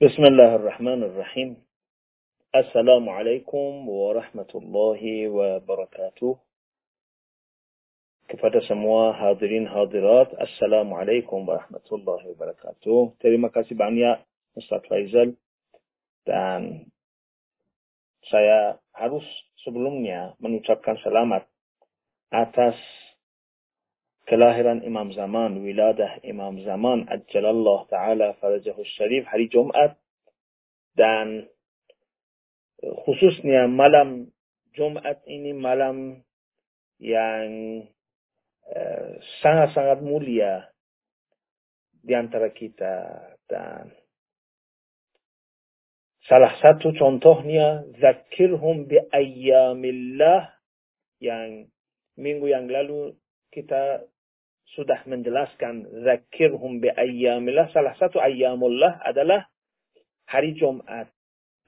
بسم الله الرحمن الرحيم السلام عليكم ورحمة الله وبركاته kepada semua hadirin hadirat Assalamualaikum warahmatullahi wabarakatuh terima kasih banyak Ustaz Faizal dan saya harus sebelumnya mengucapkan selamat atas kelahiran Imam Zaman, wiladah Imam Zaman, Ajjalallah Ta'ala Farajahu Syarif, hari Jumat, dan khususnya malam Jumat ini malam yang sangat-sangat uh, mulia di antara kita. Dan salah satu contohnya zakirhum bi ayyamillah yang minggu yang lalu kita sudah menjelaskan zakirhum bi ayyamillah. Salah satu ayyamullah adalah hari Jumat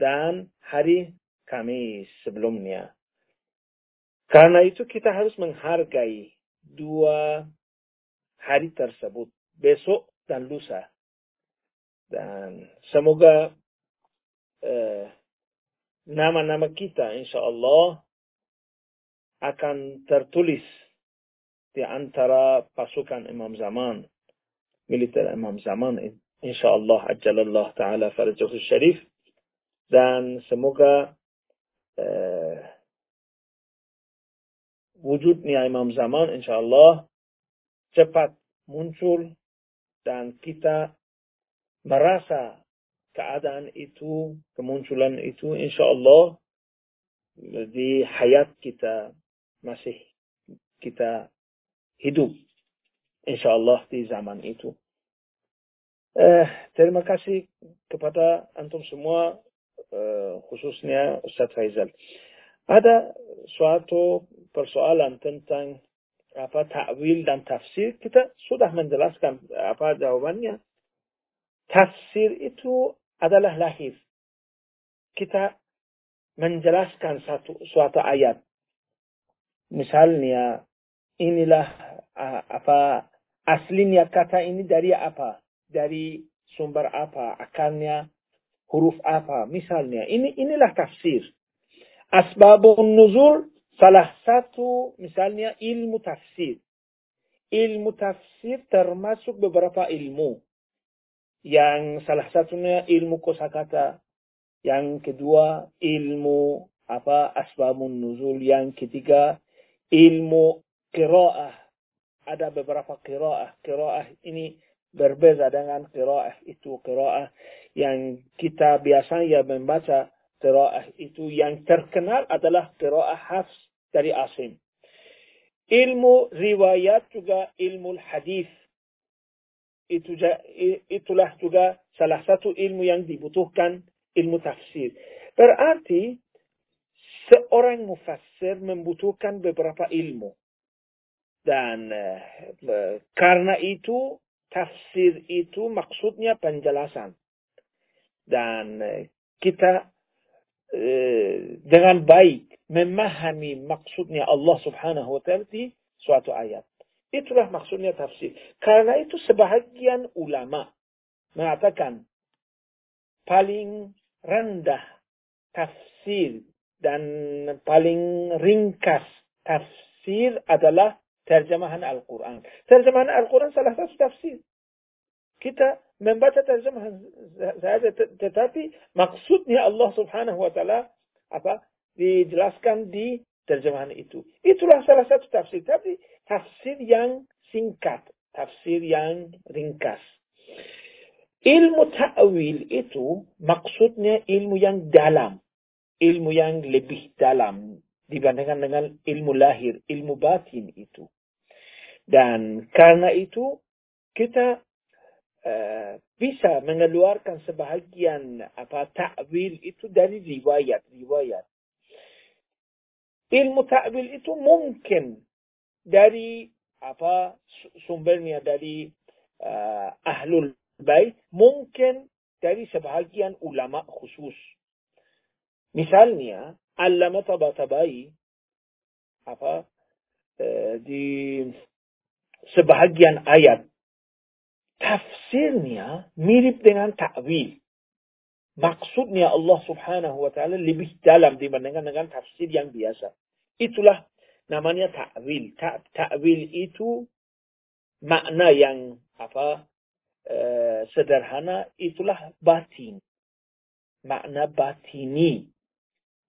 dan hari Kamis sebelumnya. Karena itu kita harus menghargai dua hari tersebut, besok dan lusa. Dan semoga nama-nama eh, kita insya Allah akan tertulis di antara pasukan Imam Zaman, militer Imam Zaman, insyaallah ajalallah taala farajahu syarif. Dan semoga uh, wujudnya Imam Zaman insyaallah cepat muncul dan kita merasa keadaan itu, kemunculan itu insyaallah di hayat kita masih kita hidup. InsyaAllah di zaman itu. Eh, terima kasih kepada antum semua, eh, khususnya Ustaz Faizal. Ada suatu persoalan tentang apa takwil dan tafsir kita sudah menjelaskan apa jawabannya. Tafsir itu adalah lahir. Kita menjelaskan satu suatu ayat. Misalnya inilah apa aslinya kata ini dari apa? Dari sumber apa? Akarnya huruf apa? Misalnya, ini inilah tafsir. Asbabun nuzul salah satu misalnya ilmu tafsir. Ilmu tafsir termasuk beberapa ilmu. Yang salah satunya ilmu kosakata. Yang kedua ilmu apa asbabun nuzul. Yang ketiga ilmu qiraah. Ada beberapa qiraah. Qiraah ini berbeza dengan qiraah itu. Qiraah yang kita biasanya membaca qiraah itu yang terkenal adalah qiraah hafs dari Asim. Ilmu riwayat juga ilmu hadis. Itu, itulah juga salah satu ilmu yang dibutuhkan ilmu tafsir. Berarti seorang mufassir membutuhkan beberapa ilmu. Dan uh, karena itu tafsir itu maksudnya penjelasan. Dan uh, kita uh, dengan baik memahami maksudnya Allah subhanahu wa ta'ala di suatu ayat. Itulah maksudnya tafsir. Karena itu sebahagian ulama mengatakan paling rendah tafsir dan paling ringkas tafsir adalah terjemahan Al-Quran. Terjemahan Al-Quran salah satu tafsir. Kita membaca terjemahan saja, tetapi maksudnya Allah Subhanahu wa taala apa dijelaskan di terjemahan itu. Itulah salah satu tafsir, tapi tafsir yang singkat, tafsir yang ringkas. Ilmu ta'wil itu maksudnya ilmu yang dalam, ilmu yang lebih dalam dibandingkan dengan ilmu lahir, ilmu batin itu. Dan karena itu kita uh, bisa mengeluarkan sebahagian apa takwil itu dari riwayat-riwayat. Ilmu takwil itu mungkin dari apa sumbernya dari uh, ahlul bait, mungkin dari sebahagian ulama khusus. Misalnya, Allama Tabatabai apa uh, di sebahagian ayat tafsirnya mirip dengan takwil. maksudnya Allah Subhanahu wa taala lebih dalam dibandingkan dengan tafsir yang biasa. Itulah namanya ta'wil. ta'wil itu makna yang apa uh, sederhana itulah batin. Makna batini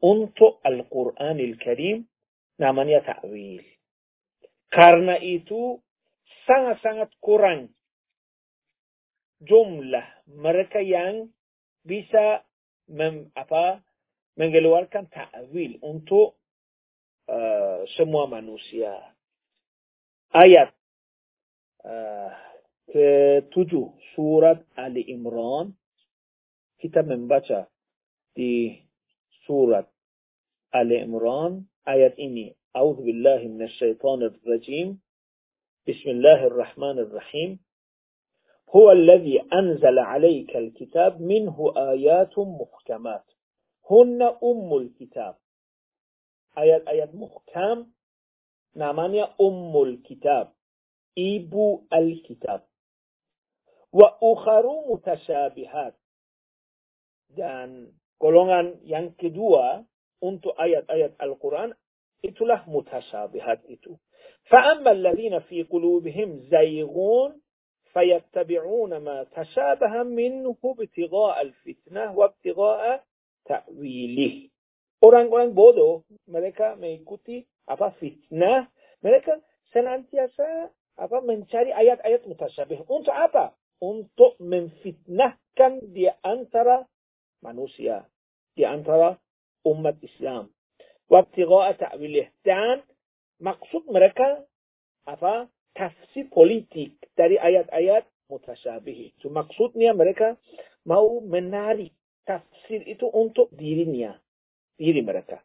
untuk Al-Qur'anil Karim namanya ta'wil. Karena itu sangat-sangat kurang jumlah mereka yang bisa mem, apa, mengeluarkan ta'wil untuk uh, semua manusia. Ayat uh, ke-7 surat Ali Imran kita membaca di surat Ali Imran ayat ini. A'udzu بسم الله الرحمن الرحيم. هو الذي أنزل عليك الكتاب منه آيات محكمات. هن أم الكتاب. آيات آيات محكم. نعمانيا أم الكتاب. إيبو الكتاب. وأخر متشابهات. dan golongan yang kedua آيات ayat-ayat Al-Quran itulah. فأما الذين في قلوبهم زيغون فيتبعون ما تشابه منه ابتغاء الفتنة وابتغاء ta'wilih. Orang-orang bodoh, mereka mengikuti apa fitnah, mereka senantiasa apa mencari ayat-ayat mutasyabih. Untuk apa? Untuk memfitnahkan di antara manusia, di antara umat Islam. Wabtigha'a ta'wilih. Dan maksud mereka apa? tafsir politik dari ayat-ayat mutasyabih itu. Maksudnya mereka mau menarik tafsir itu untuk dirinya, diri mereka.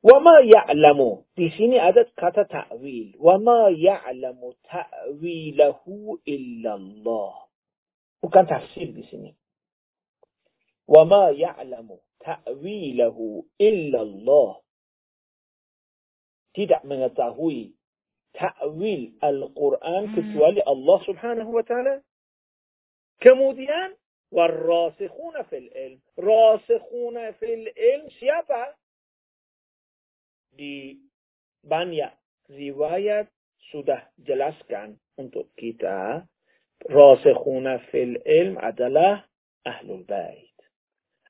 Wama ya'lamu. Di sini ada kata ta'wil. Wama ya'lamu ta'wilahu illallah. Bukan tafsir di sini. Wama ya'lamu ta'wilahu illallah. Tidak mengetahui ta'wil Al-Quran kecuali Allah subhanahu wa ta'ala. Kemudian, والراسخون في العلم راسخون في العلم siapa? Di banyak riwayat sudah jelaskan untuk kita rasikhuna fil ilm adalah ahlul bait.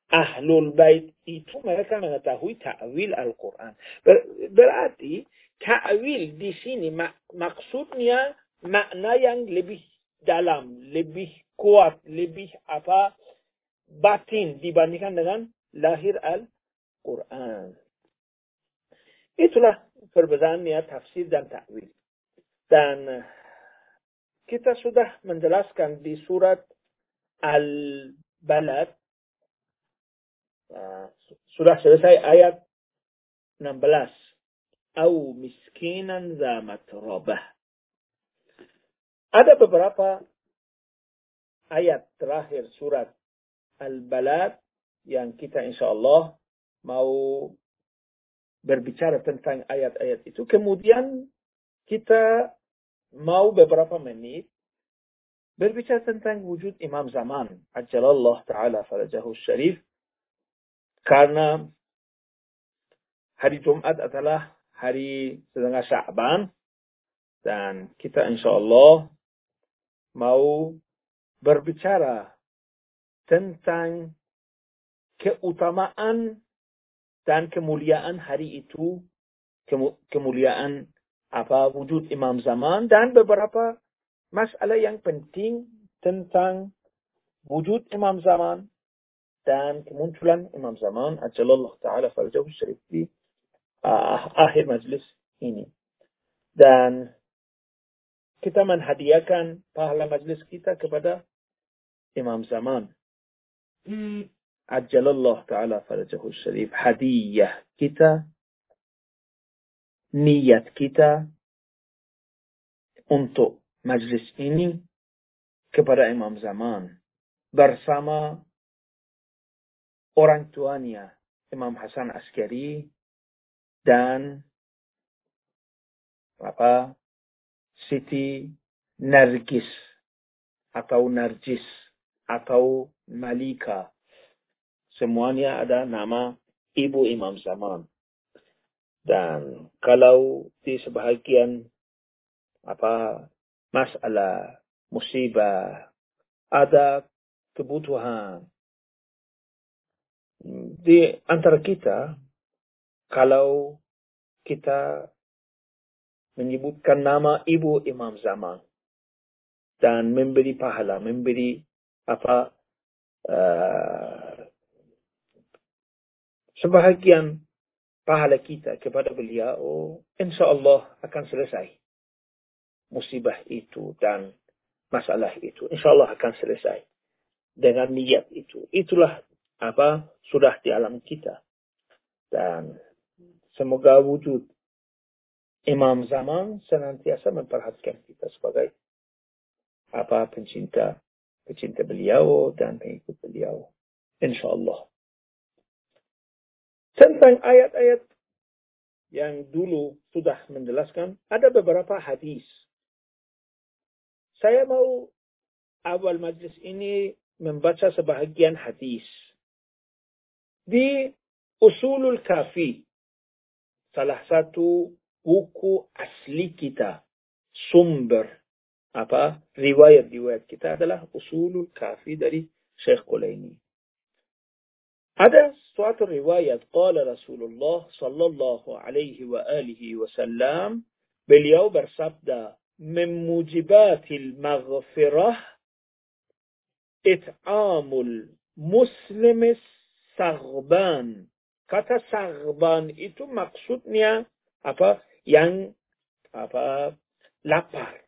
Ahlul bait itu mereka mengetahui ta'wil Al-Quran. Ber berarti ta'wil di sini mak maksudnya makna yang lebih dalam, lebih kuat, lebih apa batin dibandingkan dengan lahir Al-Quran. Itulah perbedaannya tafsir dan ta'wil. Dan kita sudah menjelaskan di surat Al-Balad, uh, sudah selesai ayat 16. Au miskinan za matrabah. Ada beberapa ayat terakhir surat Al-Balad yang kita insya Allah mau berbicara tentang ayat-ayat itu. Kemudian kita mau beberapa menit berbicara tentang wujud Imam Zaman. Ajalallah Ta'ala farajahu syarif. Karena hari Jumat adalah hari setengah Sya'ban. Dan kita insya Allah mau berbicara tentang keutamaan dan kemuliaan hari itu, kemuliaan apa wujud Imam Zaman dan beberapa masalah yang penting tentang wujud Imam Zaman dan kemunculan Imam Zaman ajalallah taala farjahu syarif di uh, akhir majlis ini. Dan kita menghadiahkan pahala majlis kita kepada Imam Zaman. Ajalallah Ta'ala farajahu syarif. Hadiah kita, niat kita untuk majlis ini kepada Imam Zaman bersama orang tuanya Imam Hasan Askari dan apa Siti Nargis atau Narjis atau Malika semuanya ada nama ibu Imam Zaman. Dan kalau di sebahagian apa masalah musibah ada kebutuhan di antara kita kalau kita menyebutkan nama ibu Imam Zaman dan memberi pahala, memberi apa uh, sebahagian pahala kita kepada beliau, insya Allah akan selesai musibah itu dan masalah itu. Insya Allah akan selesai dengan niat itu. Itulah apa sudah di alam kita. Dan semoga wujud imam zaman senantiasa memperhatikan kita sebagai apa pencinta pencinta beliau dan pengikut beliau. Insya Allah. Tentang ayat-ayat yang dulu sudah menjelaskan, ada beberapa hadis. Saya mau awal majlis ini membaca sebahagian hadis. Di Usulul Kafi, salah satu buku asli kita, sumber apa riwayat-riwayat kita adalah Usulul Kafi dari Syekh Qulaini. Ada suatu riwayat qala Rasulullah sallallahu alaihi wa alihi wasallam beliau bersabda min mujibatil maghfirah it'amul muslimis saghban kata saghban itu maksudnya apa yang apa lapar.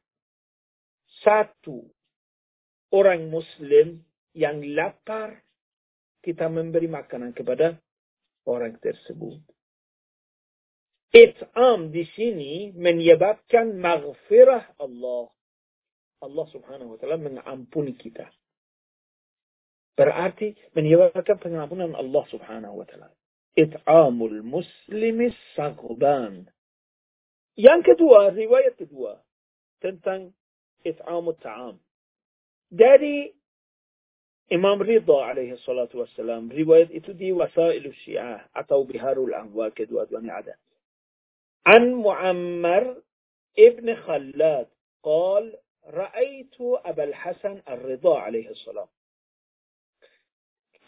Satu orang muslim yang lapar kita memberi makanan kepada orang tersebut. It'am di sini menyebabkan maghfirah Allah. Allah subhanahu wa ta'ala mengampuni kita. برعارتي من يوكا فنعبونا من الله سبحانه وتعالى. إطعام المسلم الصغبان. يانك دوا رواية دوا تنتن إطعام الطعام. داري إمام رضا عليه الصلاة والسلام رواية إتدي وسائل الشيعة. أتوا بهار الأنواع كدوا دوان عدد. عن معمر ابن خلاد قال رأيت أبا الحسن الرضا عليه السلام.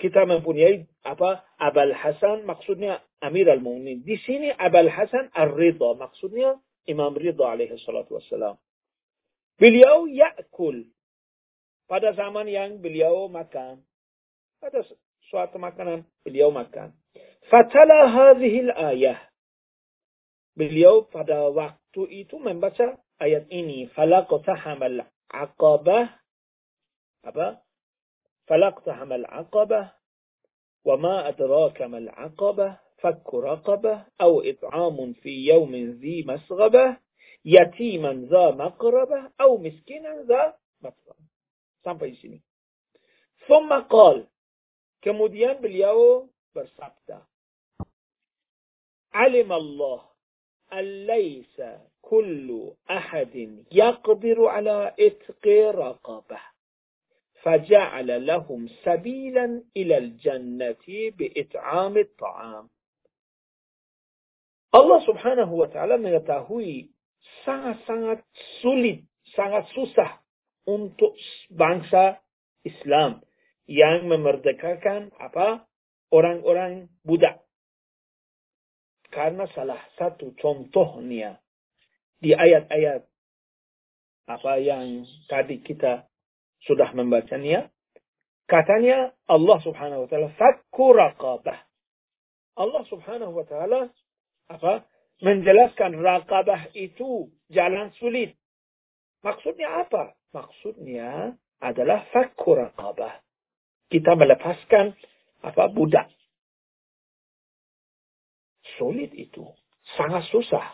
Kita mempunyai apa Abal Hasan maksudnya Amir al Mu'minin. Di sini Abal Hasan Ar-Ridha maksudnya Imam Ridha alaihi salatu wassalam. Beliau yakul pada zaman yang beliau makan. Pada suatu makanan beliau makan. Fatala hadhil ayah. Beliau pada waktu itu membaca ayat ini. Falaqtahamal aqabah. Apa? فلاقتحم العقبة وما أدراك ما العقبة فك رقبة أو إطعام في يوم ذي مسغبة يتيما ذا مقربة أو مسكينا ذا sini. ثم قال kemudian beliau bersabda علم الله أن ليس كل أحد يقدر على إتق رقبة فجعل لهم سبيلا إلى الجنة بإطعام الطعام Allah subhanahu wa ta'ala mengetahui sangat-sangat sulit, sangat susah untuk bangsa Islam yang memerdekakan apa orang-orang budak. Karena salah satu contohnya di ayat-ayat apa yang tadi kita sudah membacanya. Katanya Allah subhanahu wa ta'ala fakku raqabah. Allah subhanahu wa ta'ala apa? menjelaskan raqabah itu jalan sulit. Maksudnya apa? Maksudnya adalah fakku raqabah. Kita melepaskan apa budak. Sulit itu. Sangat susah.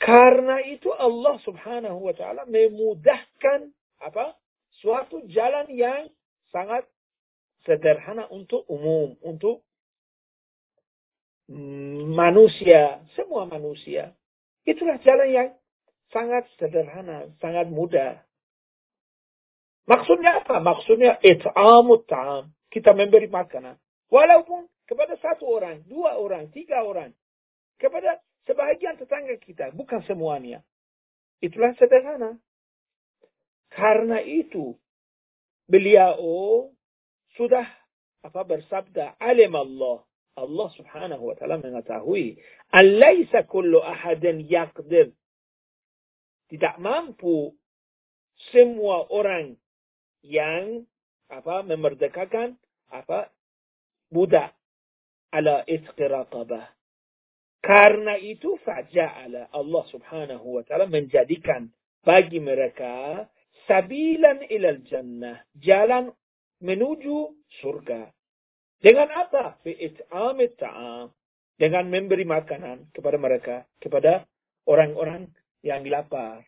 Karena itu Allah subhanahu wa ta'ala memudahkan apa? Suatu jalan yang sangat sederhana untuk umum, untuk manusia, semua manusia. Itulah jalan yang sangat sederhana, sangat mudah. Maksudnya apa? Maksudnya it'amut ta'am. Kita memberi makanan. Walaupun kepada satu orang, dua orang, tiga orang. Kepada sebahagian tetangga kita, bukan semuanya. Itulah sederhana. Karena itu, beliau sudah apa bersabda, alim Allah. Allah subhanahu wa ta'ala mengetahui. Alaysa kullu ahadin yaqdir. Tidak mampu semua orang yang apa memerdekakan apa budak ala itqi raqabah. Karena itu faja'ala Allah subhanahu wa ta'ala menjadikan bagi mereka sabilan ilal jannah. Jalan menuju surga. Dengan apa? Fi'it'amit ta'am. Dengan memberi makanan kepada mereka. Kepada orang-orang yang lapar.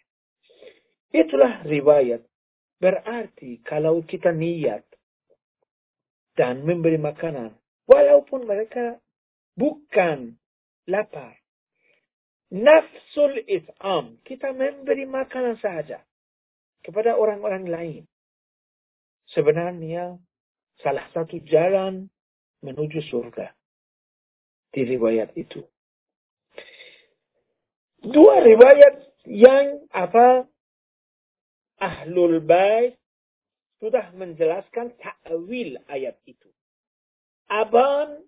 Itulah riwayat. Berarti kalau kita niat dan memberi makanan, walaupun mereka bukan lapar. Nafsul it'am, kita memberi makanan saja kepada orang-orang lain. Sebenarnya salah satu jalan menuju surga. Di riwayat itu. Dua riwayat yang apa Ahlul Bait sudah menjelaskan ta'wil ayat itu. Aban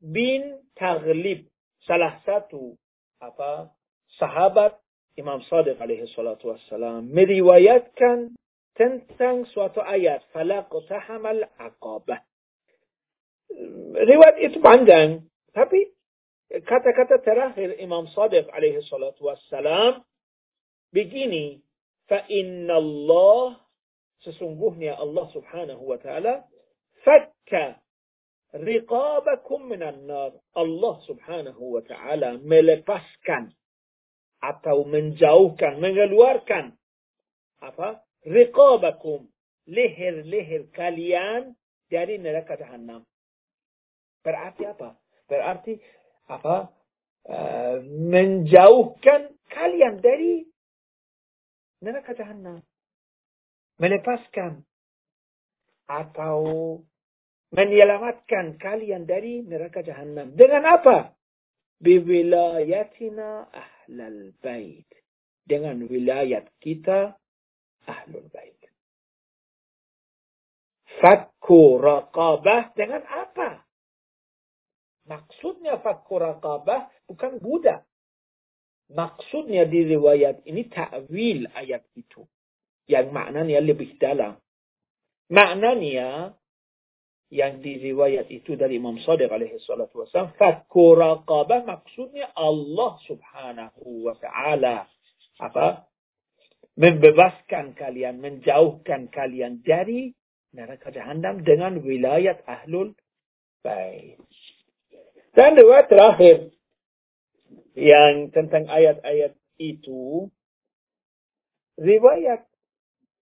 bin Taghlib, salah satu apa sahabat امام صادق عليه الصلاه والسلام مريوايات كان تنتن سواتو ايات فلق تحمل عقابه روايات اتبع عندن تابي كتا كتا تراهر امام صادق عليه الصلاه والسلام بجيني فان الله سسنجوهني الله سبحانه وتعالى فك رقابكم من النار الله سبحانه وتعالى ملفسكن atau menjauhkan, mengeluarkan apa? Riqabakum, leher-leher kalian dari neraka jahanam. Berarti apa? Berarti apa? Uh, menjauhkan kalian dari neraka jahanam melepaskan atau menyelamatkan kalian dari neraka jahanam. Dengan apa? Biwilayatina ahlal bait. Dengan wilayat kita ahlul bait. Fakku raqabah dengan apa? Maksudnya fakku raqabah bukan budak. Maksudnya di riwayat ini ta'wil ayat itu yang maknanya lebih dalam. Maknanya yang di riwayat itu dari Imam Sadiq alaihi salatu wasallam, fakku maksudnya Allah subhanahu wa ta'ala apa? Membebaskan kalian, menjauhkan kalian dari neraka jahanam dengan wilayat ahlul bait. Dan riwayat terakhir yang tentang ayat-ayat itu riwayat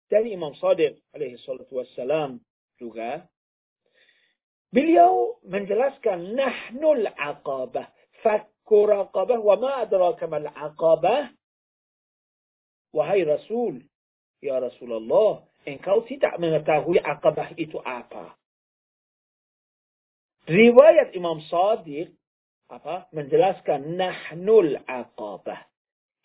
dari Imam Sadiq alaihi salatu wassalam juga beliau menjelaskan nahnul aqabah fakku raqabah wa ma adraka mal aqabah wahai Rasul ya Rasulullah engkau tidak mengetahui aqabah itu apa riwayat Imam Sadiq apa menjelaskan nahnul aqabah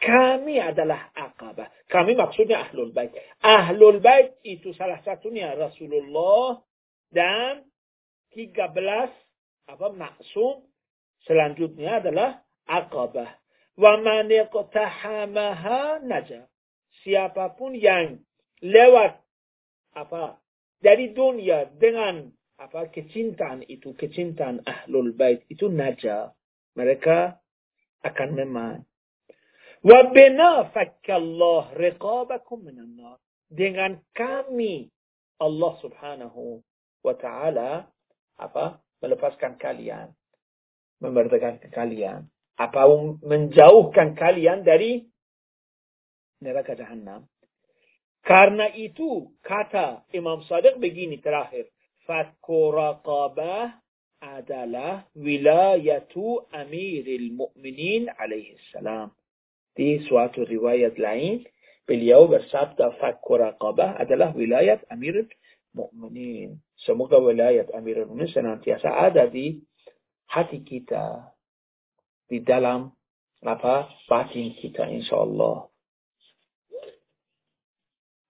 kami adalah akabah. Kami maksudnya ahlul bait. Ahlul bait itu salah satunya Rasulullah dan 13 apa maksum selanjutnya adalah akabah. Wa man naja. Siapa pun yang lewat apa dari dunia dengan apa kecintaan itu, kecintaan ahlul bait itu naja. Mereka akan memang Wabena fakkallah riqabakum minan nar. Dengan kami Allah Subhanahu wa taala apa? melepaskan kalian, memerdekakan kalian, apa menjauhkan kalian dari neraka jahanam. Karena itu kata Imam Sadiq begini terakhir, fakku adalah wilayatu amiril mu'minin alaihi salam. Di suatu riwayat lain, beliau bersabda fakku adalah wilayat Amir mukminin. Semoga wilayah Amirul Mukminin senantiasa ada di hati kita, di dalam apa batin kita insya Allah.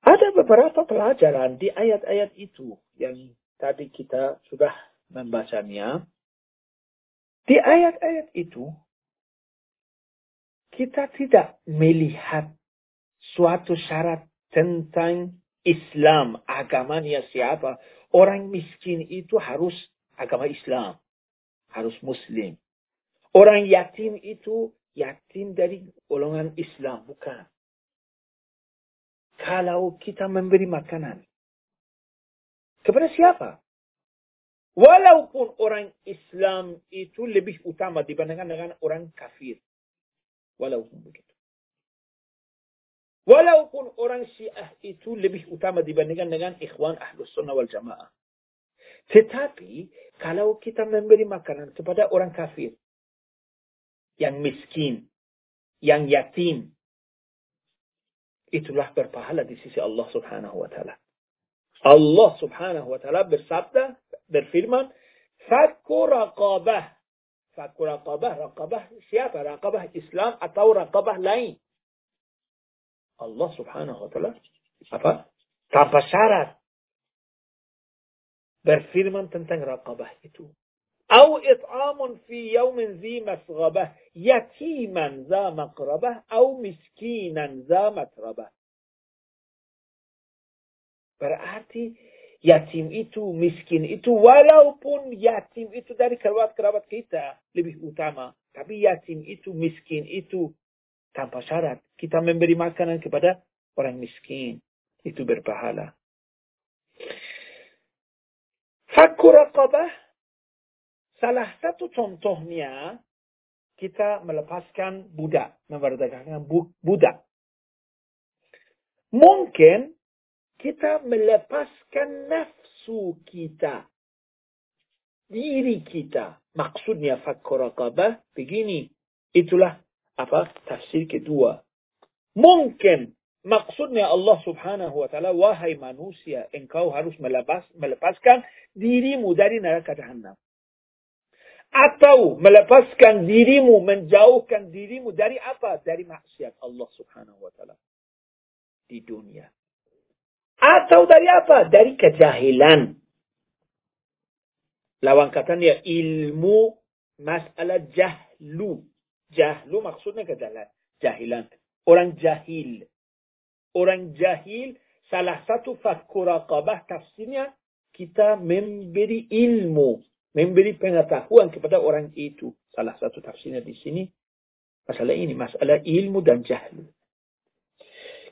Ada beberapa pelajaran di ayat-ayat itu yang tadi kita sudah membacanya. Di ayat-ayat itu, kita tidak melihat suatu syarat tentang Islam, agamanya siapa. Orang miskin itu harus agama Islam, harus Muslim. Orang yatim itu yatim dari golongan Islam, bukan. Kalau kita memberi makanan kepada siapa? Walaupun orang Islam itu lebih utama dibandingkan dengan orang kafir. Walaupun begitu. Walaupun orang Syiah itu lebih utama dibandingkan dengan ikhwan ahlus sunnah wal jamaah. Tetapi kalau kita memberi makanan kepada orang kafir, yang miskin, yang yatim, itulah berpahala di sisi Allah subhanahu wa ta'ala. Allah subhanahu wa ta'ala bersabda, berfirman, Fakku raqabah. Fakku raqabah. Raqabah siapa? Raqabah Islam atau raqabah lain. Allah subhanahu wa ta'ala apa? Tanpa syarat berfirman tentang raqabah itu. أو إطعام في يوم ذي مسغبة يتيما ذا مقربة أو miskinan ذا متربة Berarti yatim itu, miskin itu, walaupun yatim itu dari kerabat-kerabat kita lebih utama. Tapi yatim itu, miskin itu, tanpa syarat. Kita memberi makanan kepada orang miskin. Itu berpahala. Fakku. Salah satu contohnya, kita melepaskan budak. Memerdekakan budak. Mungkin kita melepaskan nafsu kita. Diri kita. Maksudnya fakku begini. Itulah apa tafsir kedua. Mungkin maksudnya Allah subhanahu wa ta'ala, wahai manusia, engkau harus melepas, melepaskan dirimu dari neraka jahanam. Atau melepaskan dirimu, menjauhkan dirimu dari apa? Dari maksiat Allah subhanahu wa ta'ala. Di dunia. Atau dari apa? Dari kejahilan. Lawan katanya ilmu masalah jahlu. Jahlu maksudnya kejahilan. Jahilan. Orang jahil. Orang jahil salah satu fakku raqabah tafsirnya kita memberi ilmu, memberi pengetahuan kepada orang itu. Salah satu tafsirnya di sini masalah ini, masalah ilmu dan jahlu.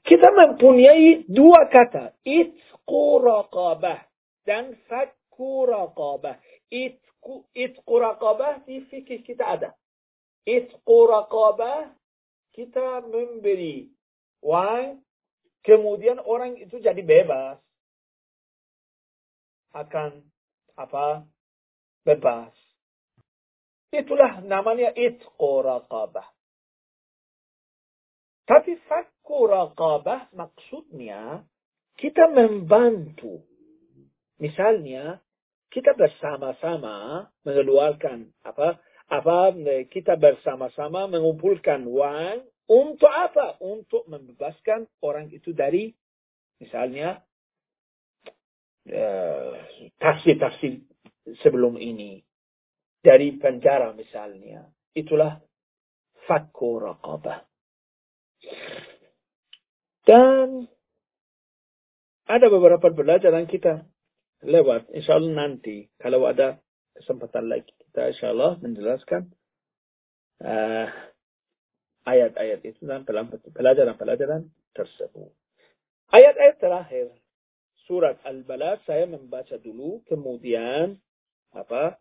Kita mempunyai dua kata, itqu raqabah dan fakku raqabah. Itqu, itqu raqabah di fikih kita ada. Itqu raqabah, kita memberi wang, kemudian orang itu jadi bebas. Akan apa? Bebas. Itulah namanya itqu raqabah. Tapi fakku raqabah maksudnya kita membantu. Misalnya, kita bersama-sama mengeluarkan apa apa kita bersama-sama mengumpulkan uang untuk apa? Untuk membebaskan orang itu dari misalnya tafsir-tafsir sebelum ini dari penjara misalnya. Itulah fakku raqabah. Dan ada beberapa pelajaran kita lewat. Insya Allah nanti kalau ada kesempatan lagi kita insya Allah menjelaskan ayat-ayat uh, itu dan pelajaran-pelajaran tersebut. Ayat-ayat terakhir surat Al-Balad saya membaca dulu kemudian apa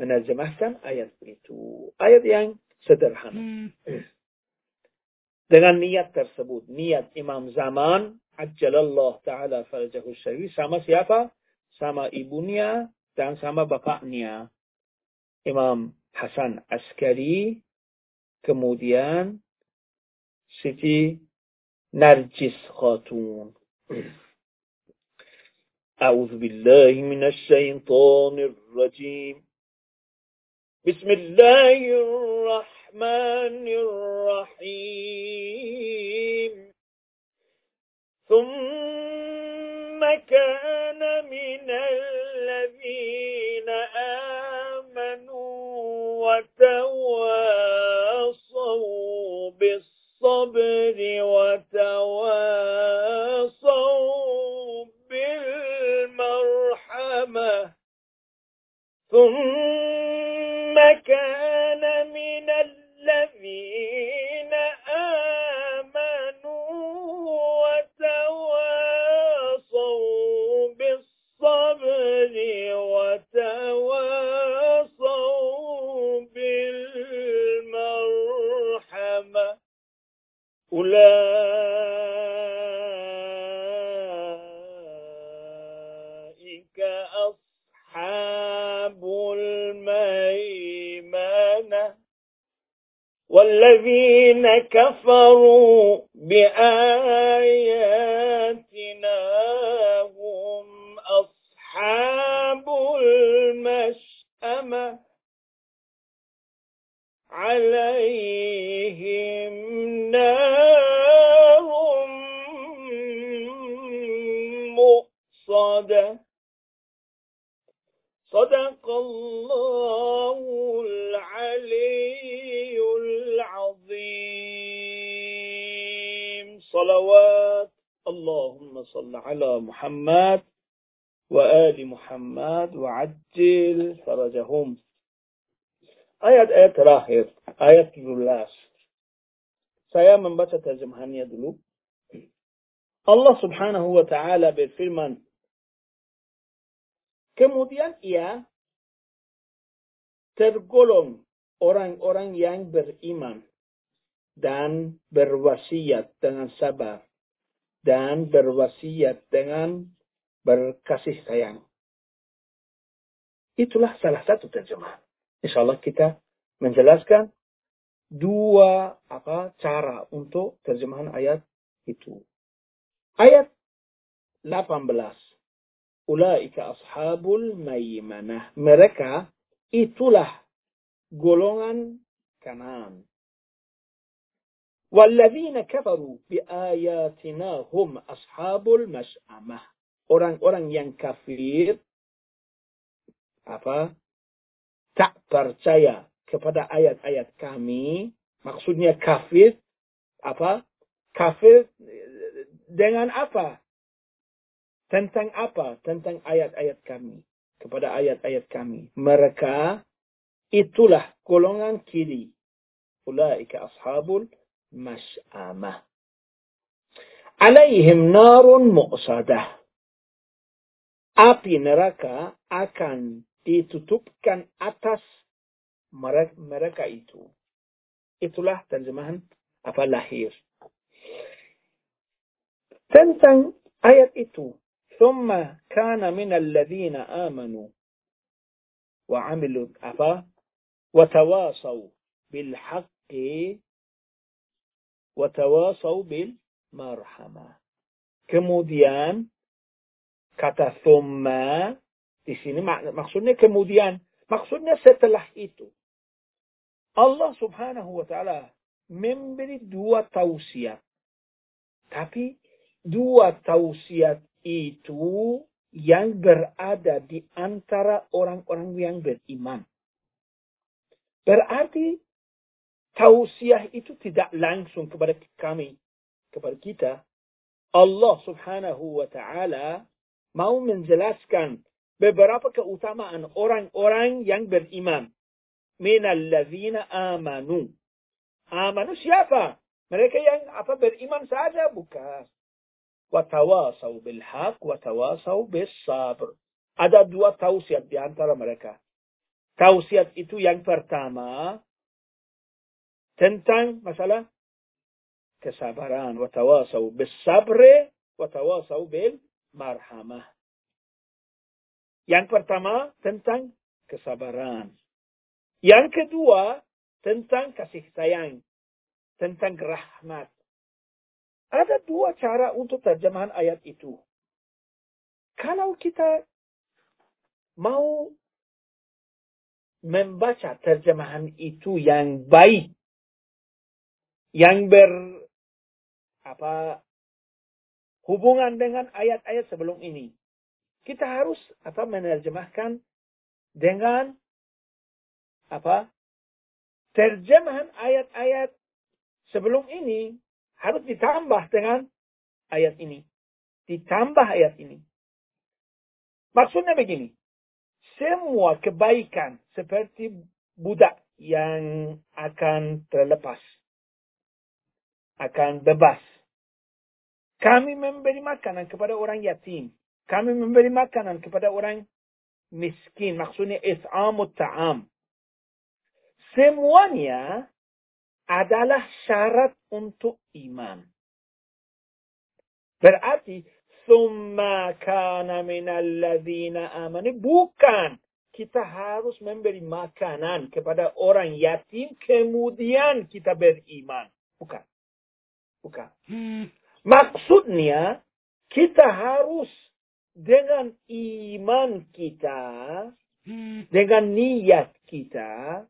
menerjemahkan ayat itu. Ayat yang sederhana. Hmm. Dengan niat tersebut, niat Imam Zaman, Ajjalallah Ta'ala Farjahu Syarif, sama siapa? Sama ibunya dan sama bapaknya. Imam Hasan Askari, kemudian Siti Narjis Khatun. أعوذ بالله من الشيطان الرجيم بسم الله الرحمن الرحيم ثم كان من الذين آمنوا وتواصوا بالصبر وتواصوا بالمرحمة ثم كان من أولئك أصحاب الميمنة والذين كفروا بآياتنا هم أصحاب المشأمة عليهم الله العلي العظيم. صلوات. اللهم صل على محمد وآل محمد وعجل فرجهم. آيات آيات راهر آيات للاس سيا من بس ترجمهن يدلو الله سبحانه وتعالى بالفرمان Kemudian ia tergolong orang-orang yang beriman dan berwasiat dengan sabar dan berwasiat dengan berkasih sayang. Itulah salah satu terjemahan. Insya Allah kita menjelaskan dua apa cara untuk terjemahan ayat itu. Ayat 18. Ulaika ashabul maimanah. Mereka itulah golongan kanan. Walladzina kafaru biayatina hum ashabul mas'amah. Orang-orang yang kafir apa tak percaya kepada ayat-ayat kami, maksudnya kafir, apa? Kafir dengan apa? Tentang apa? Tentang ayat-ayat kami. Kepada ayat-ayat kami. Mereka itulah golongan kiri. Ulaika ashabul mas'amah. Alaihim narun mu'sadah. Api neraka akan ditutupkan atas mereka itu. Itulah terjemahan apa lahir. Tentang ayat itu. ثم كان من الذين آمنوا وعملوا أفا وتواصوا بالحق وتواصوا بالمرحمة kemudian kata thumma di sini mak maksudnya kemudian, maksudnya setelah itu. Allah subhanahu wa ta'ala memberi dua tausiat. Tapi dua tausiat itu yang berada di antara orang-orang yang beriman. Berarti tausiah itu tidak langsung kepada kami, kepada kita. Allah subhanahu wa ta'ala mau menjelaskan beberapa keutamaan orang-orang yang beriman. Minalladzina amanu. Amanu siapa? Mereka yang apa beriman saja bukan. Watawasau bil watawasau bis. Ada dua tausiat di antara mereka. Tausiat itu yang pertama tentang masalah kesabaran. Watawasau bis watawasau bil marhamah. Yang pertama tentang kesabaran. Yang kedua tentang kasih sayang. Tentang rahmat. Ada dua cara untuk terjemahan ayat itu. Kalau kita mau membaca terjemahan itu yang baik, yang ber apa hubungan dengan ayat-ayat sebelum ini. Kita harus apa menerjemahkan dengan apa terjemahan ayat-ayat sebelum ini harus ditambah dengan ayat ini. Ditambah ayat ini. Maksudnya begini. Semua kebaikan seperti budak yang akan terlepas. Akan bebas. Kami memberi makanan kepada orang yatim. Kami memberi makanan kepada orang miskin. Maksudnya is'amut ta'am. Semuanya adalah syarat untuk iman. Berarti Summa kana minal ladzina amani. Bukan. Kita harus memberi makanan kepada orang yatim, kemudian kita beriman. Bukan. Bukan. Maksudnya, kita harus dengan iman kita, dengan niat kita,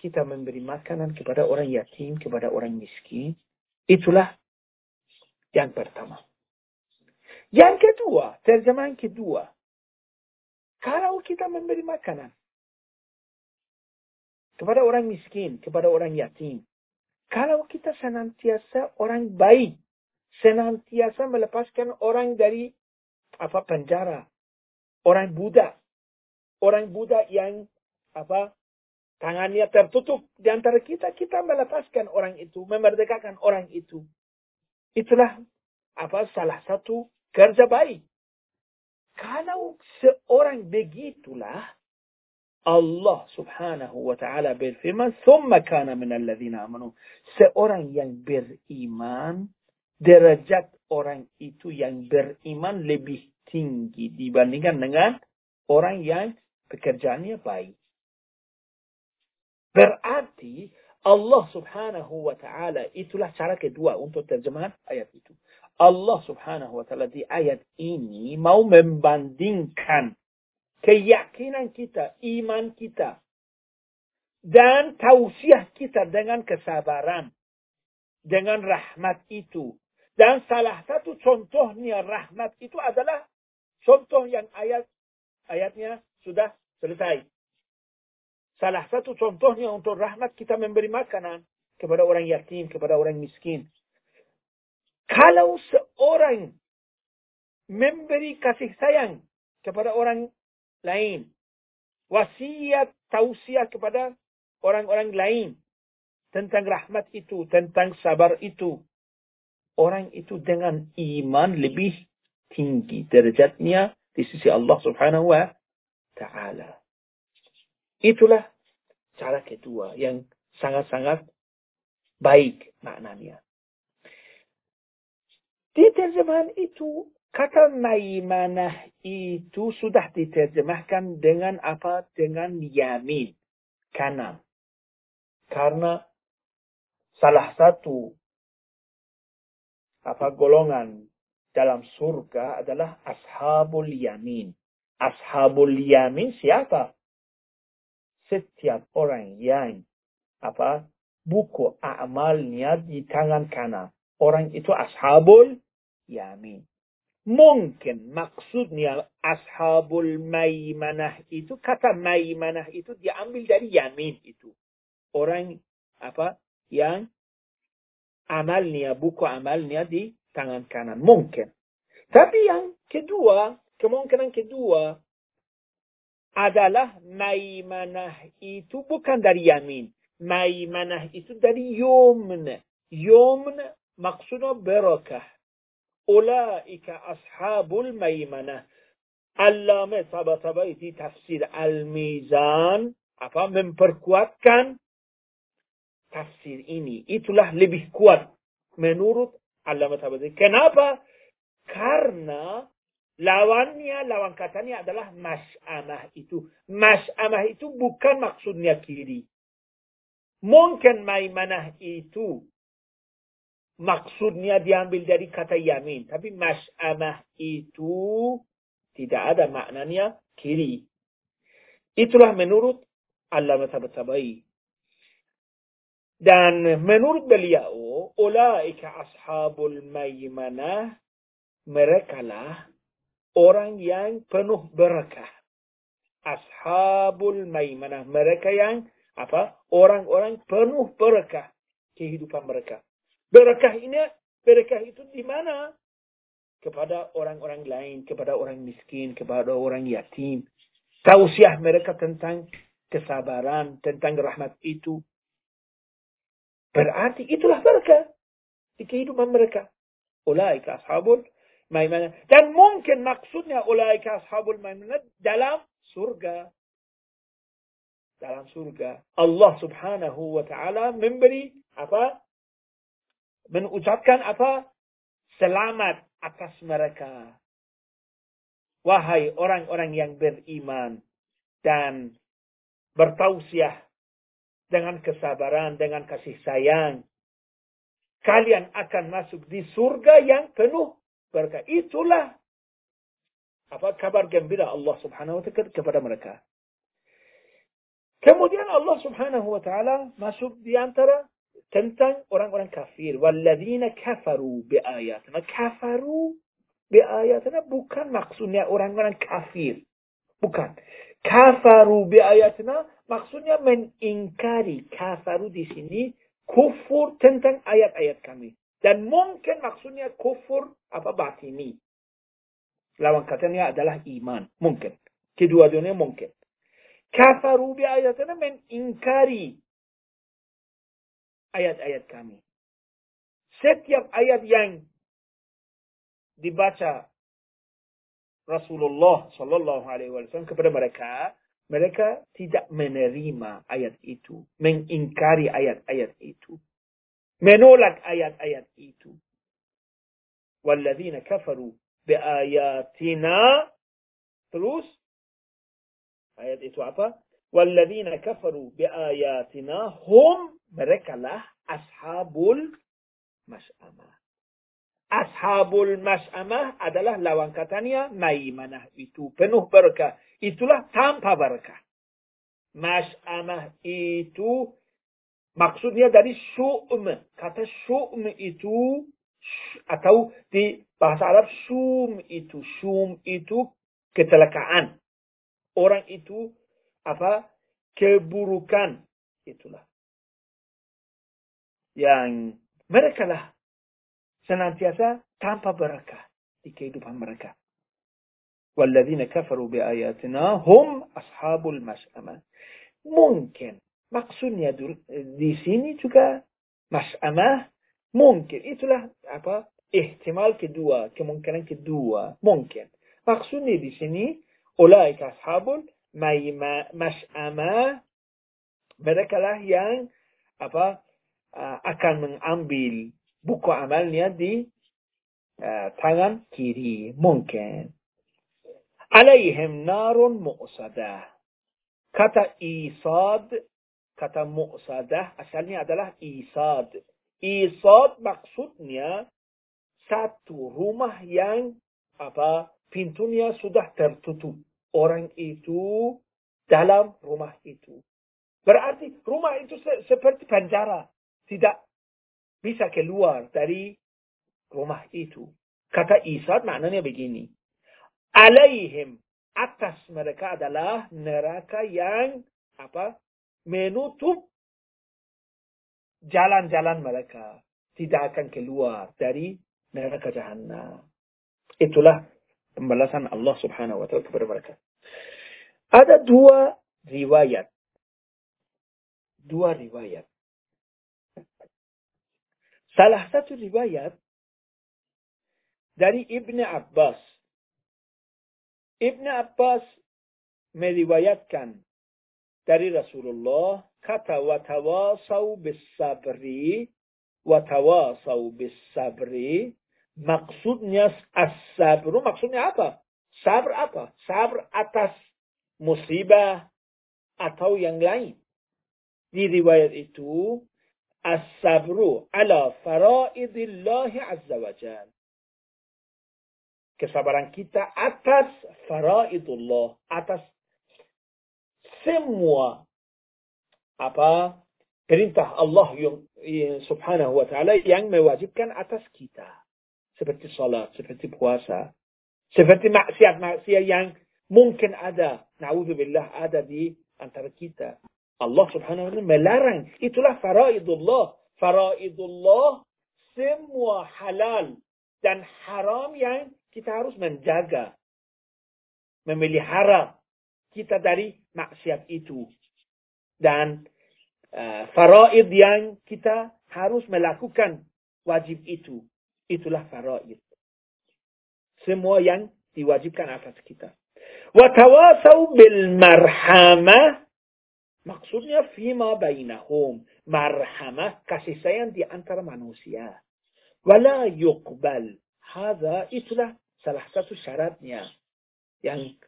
kita memberi makanan kepada orang yatim, kepada orang miskin. Itulah yang pertama. Yang kedua, terjemahan kedua. Kalau kita memberi makanan kepada orang miskin, kepada orang yatim. Kalau kita senantiasa orang baik, senantiasa melepaskan orang dari apa penjara, orang budak, orang budak yang apa tangannya tertutup di antara kita, kita melepaskan orang itu, memerdekakan orang itu. Itulah apa salah satu kerja baik. Kalau seorang begitulah, Allah subhanahu wa ta'ala berfirman, ثُمَّ كَانَ مِنَ الَّذِينَ آمَنُوا Seorang yang beriman, derajat orang itu yang beriman lebih tinggi dibandingkan dengan orang yang pekerjaannya baik. Berarti Allah subhanahu wa ta'ala itulah cara kedua untuk terjemahan ayat itu. Allah subhanahu wa ta'ala di ayat ini mau membandingkan keyakinan kita, iman kita, dan tausiah kita dengan kesabaran, dengan rahmat itu. Dan salah satu contohnya rahmat itu adalah contoh yang ayat ayatnya sudah selesai. Salah satu contohnya untuk rahmat kita memberi makanan kepada orang yatim, kepada orang miskin. Kalau seorang memberi kasih sayang kepada orang lain, wasiat tausiah kepada orang-orang lain tentang rahmat itu, tentang sabar itu, orang itu dengan iman lebih tinggi derajatnya di sisi Allah Subhanahu wa taala. Itulah cara kedua yang sangat-sangat baik maknanya. Di terjemahan itu, kata maimanah itu sudah diterjemahkan dengan apa? Dengan yamin, kanan. Karena salah satu apa golongan dalam surga adalah ashabul yamin. Ashabul yamin siapa? Setiap orang yang apa buku amalnya di tangan kanan orang itu ashabul yamin. Mungkin maksudnya ashabul maimanah itu, kata maimanah itu diambil dari yamin itu. Orang apa yang amalnya, buku amalnya di tangan kanan. Mungkin. Tapi yang kedua, kemungkinan kedua adalah maimanah itu bukan dari yamin. Maimanah itu dari yumna. Yumna maksudnya barakah. Ulaika ashabul maimanah. Allame Tabatabai di tafsir Al-Mizan apa memperkuatkan tafsir ini. Itulah lebih kuat menurut Allame Tabatabai. Kenapa? Karena lawannya, lawan katanya adalah mas'amah itu. Mas'amah itu bukan maksudnya kiri. Mungkin maimanah itu maksudnya diambil dari kata yamin. Tapi mas'amah itu Tidak ada maknanya kiri. Itulah menurut Allah Tabai. Dan menurut beliau, ulaika ashabul maimanah, mereka lah orang yang penuh berkah. Ashabul maimanah, mereka yang apa? Orang-orang penuh berkah kehidupan mereka. Berkah ini, berkah itu di mana? Kepada orang-orang lain, kepada orang miskin, kepada orang yatim. Tausiah mereka tentang kesabaran, tentang rahmat itu. Berarti itulah berkah di kehidupan mereka. Ulaika ashabul maimanah. Dan mungkin maksudnya ulaika ashabul maimanah dalam surga. Dalam surga. Allah subhanahu wa ta'ala memberi apa? Mengucapkan apa? Selamat atas mereka. Wahai orang-orang yang beriman dan bertausiah dengan kesabaran, dengan kasih sayang. Kalian akan masuk di surga yang penuh berkah. Itulah apa kabar gembira Allah Subhanahu wa taala kepada mereka. Kemudian Allah Subhanahu wa taala masuk di antara tentang orang-orang kafir. Walladzina kafaru biayatina. Kafaru biayatina bukan maksudnya orang-orang kafir. Bukan. Kafaru biayatina maksudnya mengingkari. Kafaru di sini kufur tentang ayat-ayat kami. Dan mungkin maksudnya kufur apa batini. Lawan katanya adalah iman. Mungkin. Kedua-duanya mungkin. Kafaru bi ayatina mengingkari ayat-ayat kami. Setiap ayat yang dibaca Rasulullah Sallallahu Alaihi Wasallam kepada mereka, mereka tidak menerima ayat itu, mengingkari ayat-ayat itu, menolak ayat-ayat itu. Walladzina kafaru bi ayatina terus Ayat itu apa? Walladzina kafaru biayatina hum mereka lah ashabul mas'amah. Ashabul mas'amah adalah lawan katanya maimanah itu penuh berkah. Itulah tanpa berkah. Mas'amah itu maksudnya dari syu'm. Kata syu'm itu atau di bahasa Arab syum itu. Syum itu kecelakaan orang itu apa keburukan itulah yang mereka lah senantiasa tanpa berkah di kehidupan mereka. Kafaru bi ayatina hum ashabul mas'amah. Maksudnya di sini juga mas'amah mungkin itulah apa ihtimal kedua, kemungkinan kedua, mungkin. Maksudnya di sini Ulaika ashabul mas'amah. Mereka lah yang apa akan mengambil buku amalnya di uh, tangan kiri. Mungkin. Alaihim narun mu'sadah. Kata isad, kata mu'sadah asalnya adalah isad. Isad maksudnya satu rumah yang apa pintunya sudah tertutup orang itu dalam rumah itu. Berarti rumah itu se seperti penjara. Tidak bisa keluar dari rumah itu. Kata Isa maknanya begini. Alaihim atas mereka adalah neraka yang apa menutup jalan-jalan mereka. Tidak akan keluar dari neraka jahanam. Itulah pembalasan Allah subhanahu wa ta'ala kepada mereka. Ada dua riwayat. Dua riwayat. Salah satu riwayat dari Ibn Abbas. Ibn Abbas meriwayatkan dari Rasulullah kata watawasau bis sabri watawasau bis sabri maksudnya as-sabru maksudnya apa? Sabr apa? Sabr atas musibah atau yang lain. Di riwayat itu, as-sabru ala faraidillahi azza wa jal. kesabaran kita atas faraidullah, atas semua apa perintah Allah yang subhanahu wa ta'ala yang mewajibkan atas kita. Seperti salat, seperti puasa, seperti maksiat-maksiat yang mungkin ada, na'udzubillah ada di antara kita. Allah subhanahu wa ta'ala melarang. Itulah faraidullah. Faraidullah semua halal dan haram yang kita harus menjaga. Memelihara kita dari maksiat itu. Dan uh, faraid yang kita harus melakukan wajib itu. Itulah faraid. Semua yang diwajibkan atas kita. Watawasau bil marhamah. Maksudnya fima bainahum. Marhamah kasih sayang di antara manusia. Wala yuqbal. Hada itulah salah satu syaratnya. Yang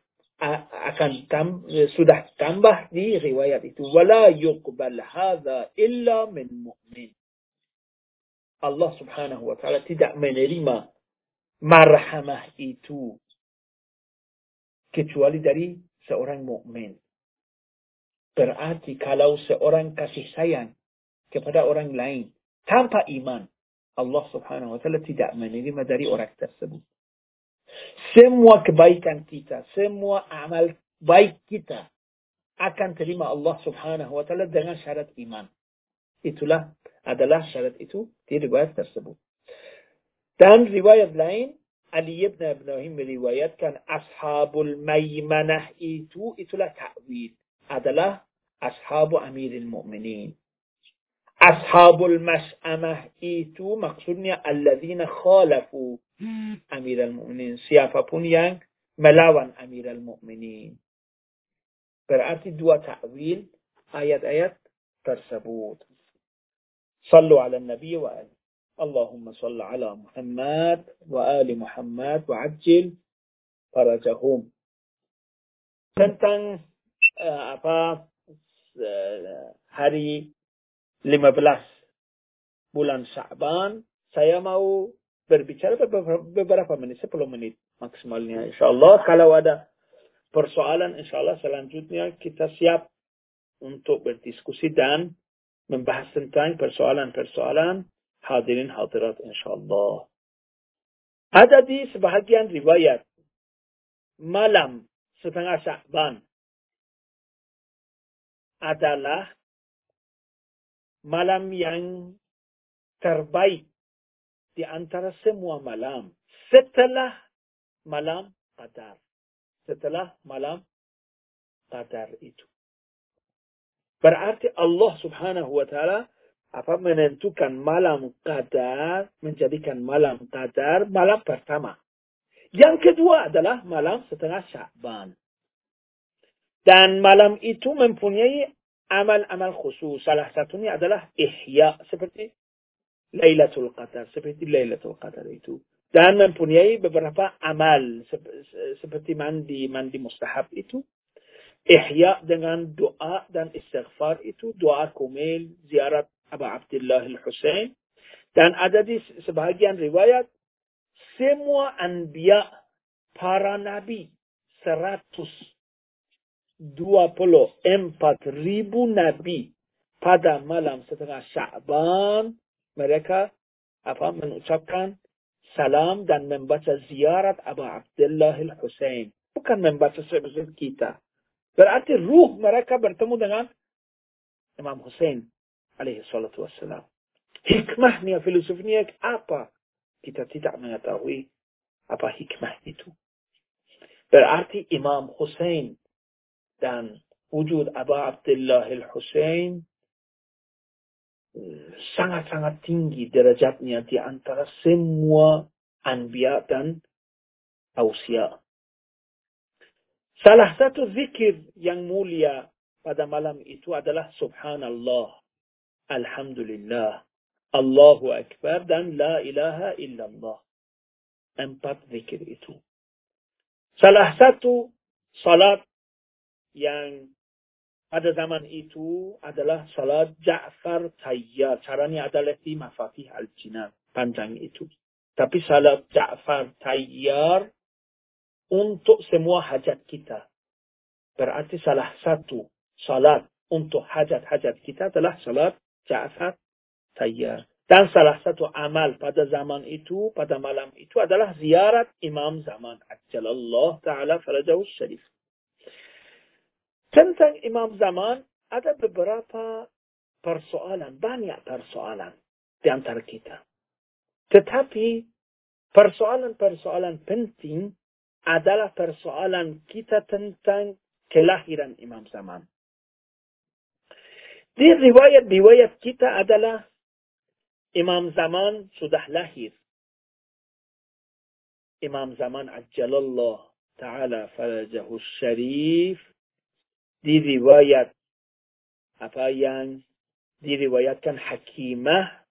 akan tam, sudah tambah di riwayat itu. Wala yuqbal hadza illa min mu'min. Allah Subhanahu wa taala tidak menerima marhamah itu kecuali dari seorang mukmin berarti kalau seorang kasih sayang kepada orang lain tanpa iman Allah Subhanahu wa taala tidak menerima dari orang tersebut semua kebaikan kita, semua amal baik kita akan terima Allah subhanahu wa ta'ala dengan syarat iman. Itulah adalah syarat itu di riwayat tersebut. Dan riwayat lain, Ali ibn Ibrahim meriwayatkan ashabul maymanah itu, itulah ta'wil. Adalah ashabu amiril mu'minin. Ashabul mas'amah itu maksudnya alladzina khalafu amiral mu'minin. Siapa pun yang melawan amiral mu'minin. Berarti dua ta'wil ayat-ayat tersebut. Sallu ala nabi wa ali. Allahumma salli ala Muhammad wa ali Muhammad wa ajil farajahum. Tentang uh, apa uh, hari 15 bulan Sya'ban, saya mau berbicara beberapa menit, 10 menit maksimalnya. InsyaAllah kalau ada persoalan, insyaAllah selanjutnya kita siap untuk berdiskusi dan membahas tentang persoalan-persoalan hadirin hadirat insyaAllah. Ada di sebahagian riwayat malam setengah Sya'ban adalah malam yang terbaik di antara semua malam setelah malam qadar. Setelah malam qadar itu. Berarti Allah subhanahu wa ta'ala apa menentukan malam qadar menjadikan malam qadar malam pertama. Yang kedua adalah malam setengah Sya'ban. Dan malam itu mempunyai amal-amal khusus. Salah satunya adalah ihya seperti Lailatul Qadar, seperti Lailatul Qadar itu. Dan mempunyai beberapa amal. Seperti mandi, mandi mustahab itu. Ihya dengan doa dan istighfar itu, doa kumil, ziarat Abu Abdullah al-Husain. Dan ada di sebahagian riwayat, semua anbiya, para nabi, seratus 24 ribu nabi pada malam setengah Sya'ban mereka apa mengucapkan salam dan membaca ziarat Abu Abdullah al-Husain. Bukan membaca seperti kita. Berarti ruh mereka bertemu dengan Imam Hussein alaihi salatu wassalam. Hikmahnya, filosofinya apa? Kita tidak mengetahui apa hikmah itu. Berarti Imam Hussein dan wujud Abu Abdullah al-Husain sangat-sangat tinggi derajatnya di antara semua anbiya dan ausia. Salah satu zikir yang mulia pada malam itu adalah Subhanallah, Alhamdulillah, Allahu Akbar dan La ilaha illallah. Empat zikir itu. Salah satu salat yang pada zaman itu adalah salat Ja'far Tayyar. Caranya adalah di Mafatih Al-Jinan. Panjang itu. Tapi salat Ja'far Tayyar untuk semua hajat kita. Berarti salah satu salat untuk hajat-hajat kita adalah salat Ja'far Tayyar. Dan salah satu amal pada zaman itu, pada malam itu adalah ziarat Imam Zaman. Ajjalallah Ta'ala farajahu syarif. Tentang Imam Zaman, ada beberapa persoalan, banyak persoalan di antara kita. Tetapi persoalan-persoalan penting adalah persoalan kita tentang kelahiran Imam Zaman. Di riwayat-riwayat kita adalah Imam Zaman sudah lahir. Imam Zaman Ajjalallah Ta'ala Farajahu Syarif di riwayat apa yang diriwayatkan Hakimah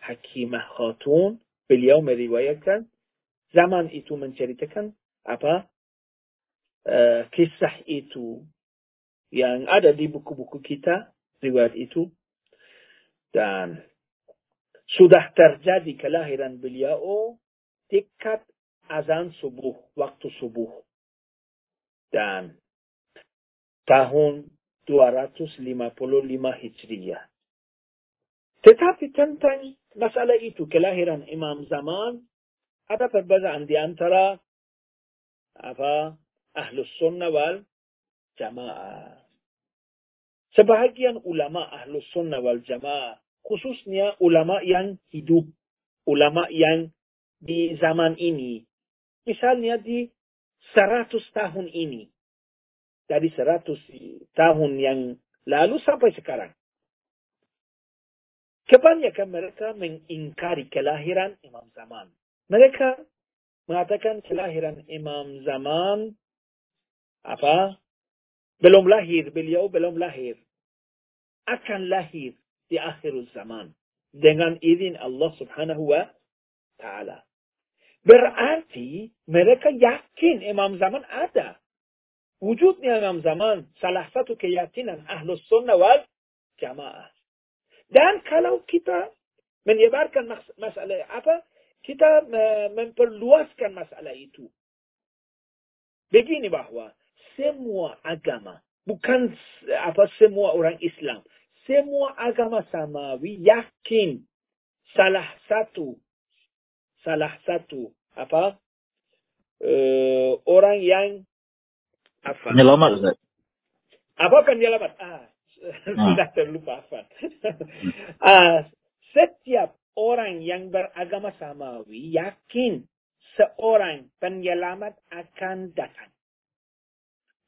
Hakimah Khatun beliau meriwayatkan zaman itu menceritakan apa uh, kisah itu yang ada di buku-buku kita riwayat itu dan sudah terjadi kelahiran beliau dekat azan subuh, waktu subuh. Dan tahun 255 Hijriah. Tetapi tentang masalah itu, kelahiran Imam Zaman, ada perbedaan di antara apa Ahlus Sunnah wal Jamaah. Sebahagian ulama Ahlus Sunnah wal Jamaah khususnya ulama yang hidup, ulama yang di zaman ini. Misalnya di 100 tahun ini. Dari 100 tahun yang lalu sampai sekarang. Kebanyakan mereka mengingkari kelahiran Imam Zaman. Mereka mengatakan kelahiran Imam Zaman apa? Belum lahir, beliau belum lahir. Akan lahir di akhir zaman dengan izin Allah Subhanahu wa taala. Berarti mereka yakin imam zaman ada. Wujudnya imam zaman salah satu keyakinan ahlus sunnah wal jamaah. Dan kalau kita menyebarkan mas masalah apa, kita memperluaskan masalah itu. Begini bahwa semua agama, bukan apa semua orang Islam, semua agama samawi yakin salah satu salah satu apa uh, orang yang apa penyelamat Ustaz. apa penyelamat ah, ah. sudah terlupa apa ah, setiap orang yang beragama samawi yakin seorang penyelamat akan datang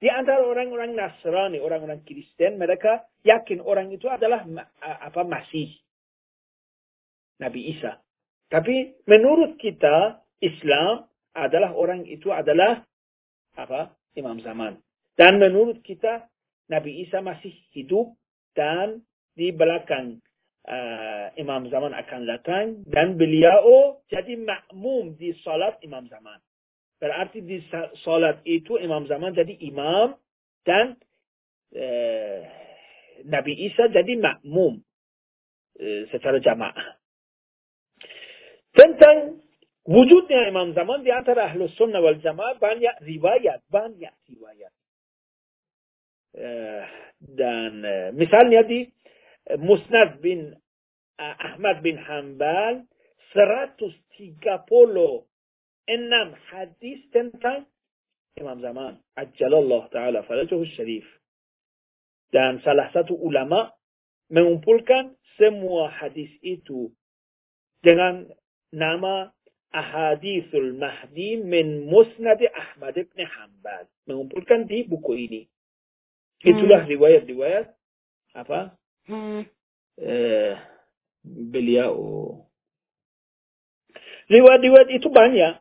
di antara orang-orang Nasrani, orang-orang Kristen, mereka yakin orang itu adalah apa Masih. Nabi Isa. Tapi menurut kita, Islam adalah orang itu adalah apa Imam Zaman. Dan menurut kita, Nabi Isa masih hidup dan di belakang uh, Imam Zaman akan datang dan beliau jadi makmum di salat Imam Zaman. Berarti di salat itu Imam Zaman jadi imam dan eh, Nabi Isa jadi makmum eh, secara jamaah. Tentang wujudnya Imam Zaman di antara Ahlus Sunnah wal Jamaah banyak riwayat, banyak riwayat. Eh, dan eh, misalnya di Musnad bin Ahmad bin Hanbal 130 enam hadis tentang Imam Zaman. Ajjalallah Ta'ala farajahu syarif. Dan salah satu ulama mengumpulkan semua hadis itu dengan nama Ahadithul Mahdi min Musnad Ahmad ibn Hanbal. Mengumpulkan di buku ini. Itulah riwayat-riwayat apa? Hmm. Eh, beliau. Riwayat-riwayat itu banyak.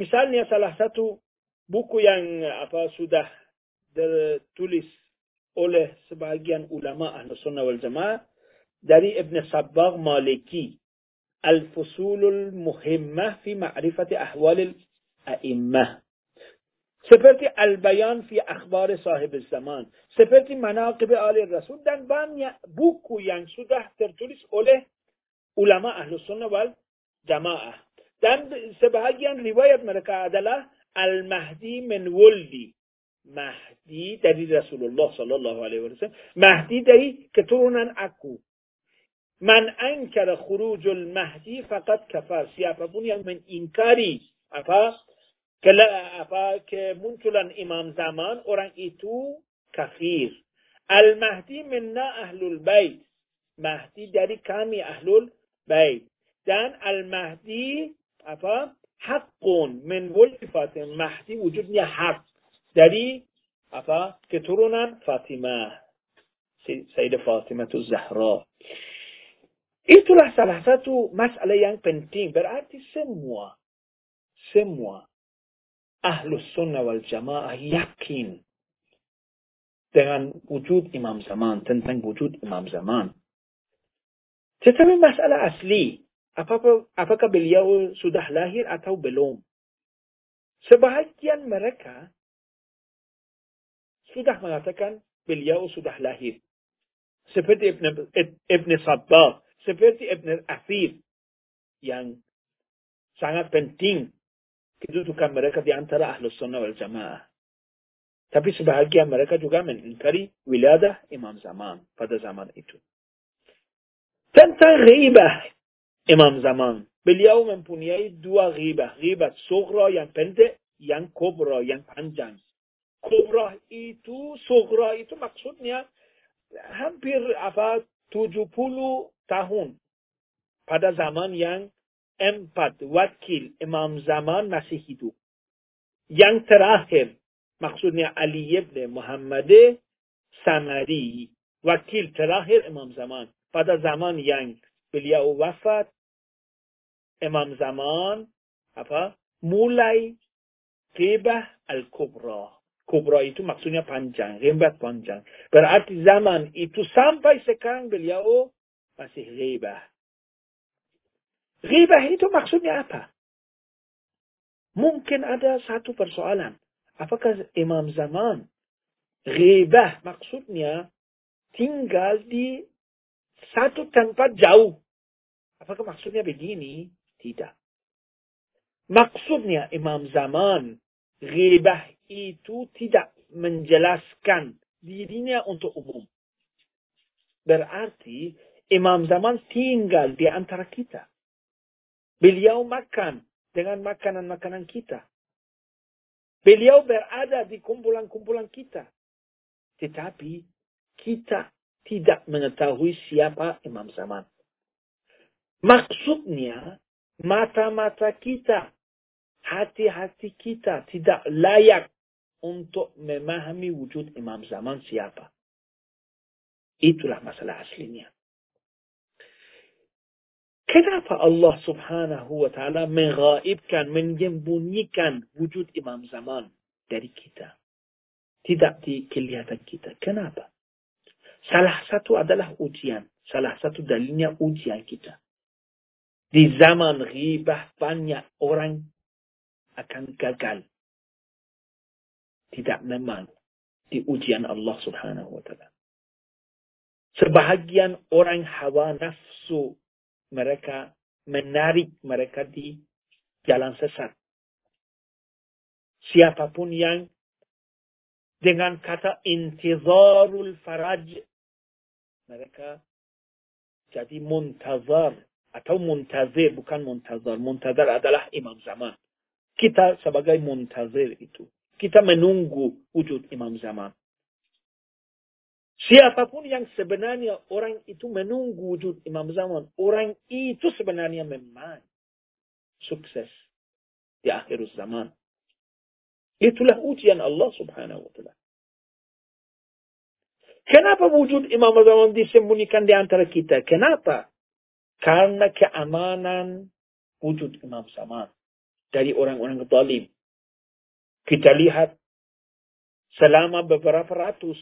Misalnya salah satu buku yang apa sudah ditulis oleh sebahagian ulama ahli sunnah wal jamaah dari Ibn Sabbagh Maliki Al-Fusulul Muhimmah fi Ma'rifati Ahwal Al-A'immah seperti Al-Bayan fi Akhbar Sahib Zaman seperti Manaqib Ali Rasul dan banyak buku yang sudah tertulis oleh ulama ahli sunnah wal jamaah dan sebahagian riwayat mereka adalah Al-Mahdi min wuldi. Mahdi dari Rasulullah sallallahu alaihi wasallam. Mahdi dari keturunan aku. Man ankara khurujul Mahdi faqad kafar. Siapa pun yang mengingkari apa ke, apa kemunculan imam zaman orang itu kafir. Al-Mahdi minna ahlul bait. Mahdi dari kami ahlul bait. Dan Al-Mahdi apa? Hakun min wulfatin. Mahdi wujudnya hak. Dari apa? Keturunan Fatimah. Sayyidah Fatimah Zahra. Itulah salah satu masalah yang penting. Berarti semua, semua ahlus sunnah wal jamaah yakin dengan wujud imam zaman, tentang wujud imam zaman. Tetapi masalah asli, apakah, apakah beliau sudah lahir atau belum? Sebahagian mereka sudah mengatakan beliau sudah lahir. Seperti Ibn, Ibn Sabbah, seperti Ibn Afir, yang sangat penting kedudukan mereka di antara ahlus sunnah wal jamaah. Tapi sebahagian mereka juga mengingkari wiladah Imam Zaman pada zaman itu. Tentang ghibah Imam Zaman. Beliau mempunyai dua ghibah. Ghibah sugra yang pendek, yang kubra yang panjang. Kubra itu, sugra itu maksudnya hampir apa 70 تاون بعد از زمان ینگ امپات وکیل امام زمان مسیح دو. ینگ تراهم maksud یعنی علی ابن محمد سمری. وکیل تراهر امام زمان. بعد از زمان ینگ بلی و وفات. امام زمان آپا مولای کبه الکبری. Kubra itu maksudnya panjang, ghibah panjang. Berarti zaman itu sampai sekarang beliau masih ghibah. Ghibah itu maksudnya apa? Mungkin ada satu persoalan. Apakah Imam Zaman ghibah maksudnya tinggal di satu tempat jauh. Apakah maksudnya begini? Tidak. Maksudnya Imam Zaman, ghibah itu tidak menjelaskan dirinya untuk umum. Berarti Imam Zaman tinggal di antara kita. Beliau makan dengan makanan-makanan kita. Beliau berada di kumpulan-kumpulan kita. Tetapi kita tidak mengetahui siapa Imam Zaman. Maksudnya, mata-mata kita, hati-hati kita tidak layak untuk memahami wujud Imam Zaman siapa. Itulah masalah aslinya. Kenapa Allah subhanahu wa ta'ala menggaibkan, menyembunyikan wujud Imam Zaman dari kita? Tidak dikelihatan kita. Kenapa? Salah satu adalah ujian. Salah satu dalilnya ujian kita. Di zaman ribah banyak orang akan gagal. Tidak memang di ujian Allah subhanahu wa ta'ala. Sebahagian orang hawa nafsu mereka menarik mereka di jalan sesat. Siapa pun yang dengan kata intizarul faraj mereka jadi muntazar atau muntazir bukan muntazar. Muntazar adalah imam zaman. Kita sebagai muntazir itu. Kita menunggu wujud imam zaman. Siapa pun yang sebenarnya orang itu menunggu wujud imam zaman. Orang itu sebenarnya memang sukses di akhir zaman. Itulah ujian Allah subhanahu wa ta'ala. Kenapa wujud Imam Zaman disembunyikan di antara kita? Kenapa? Karena keamanan wujud Imam Zaman dari orang-orang zalim. Kita lihat selama beberapa ratus,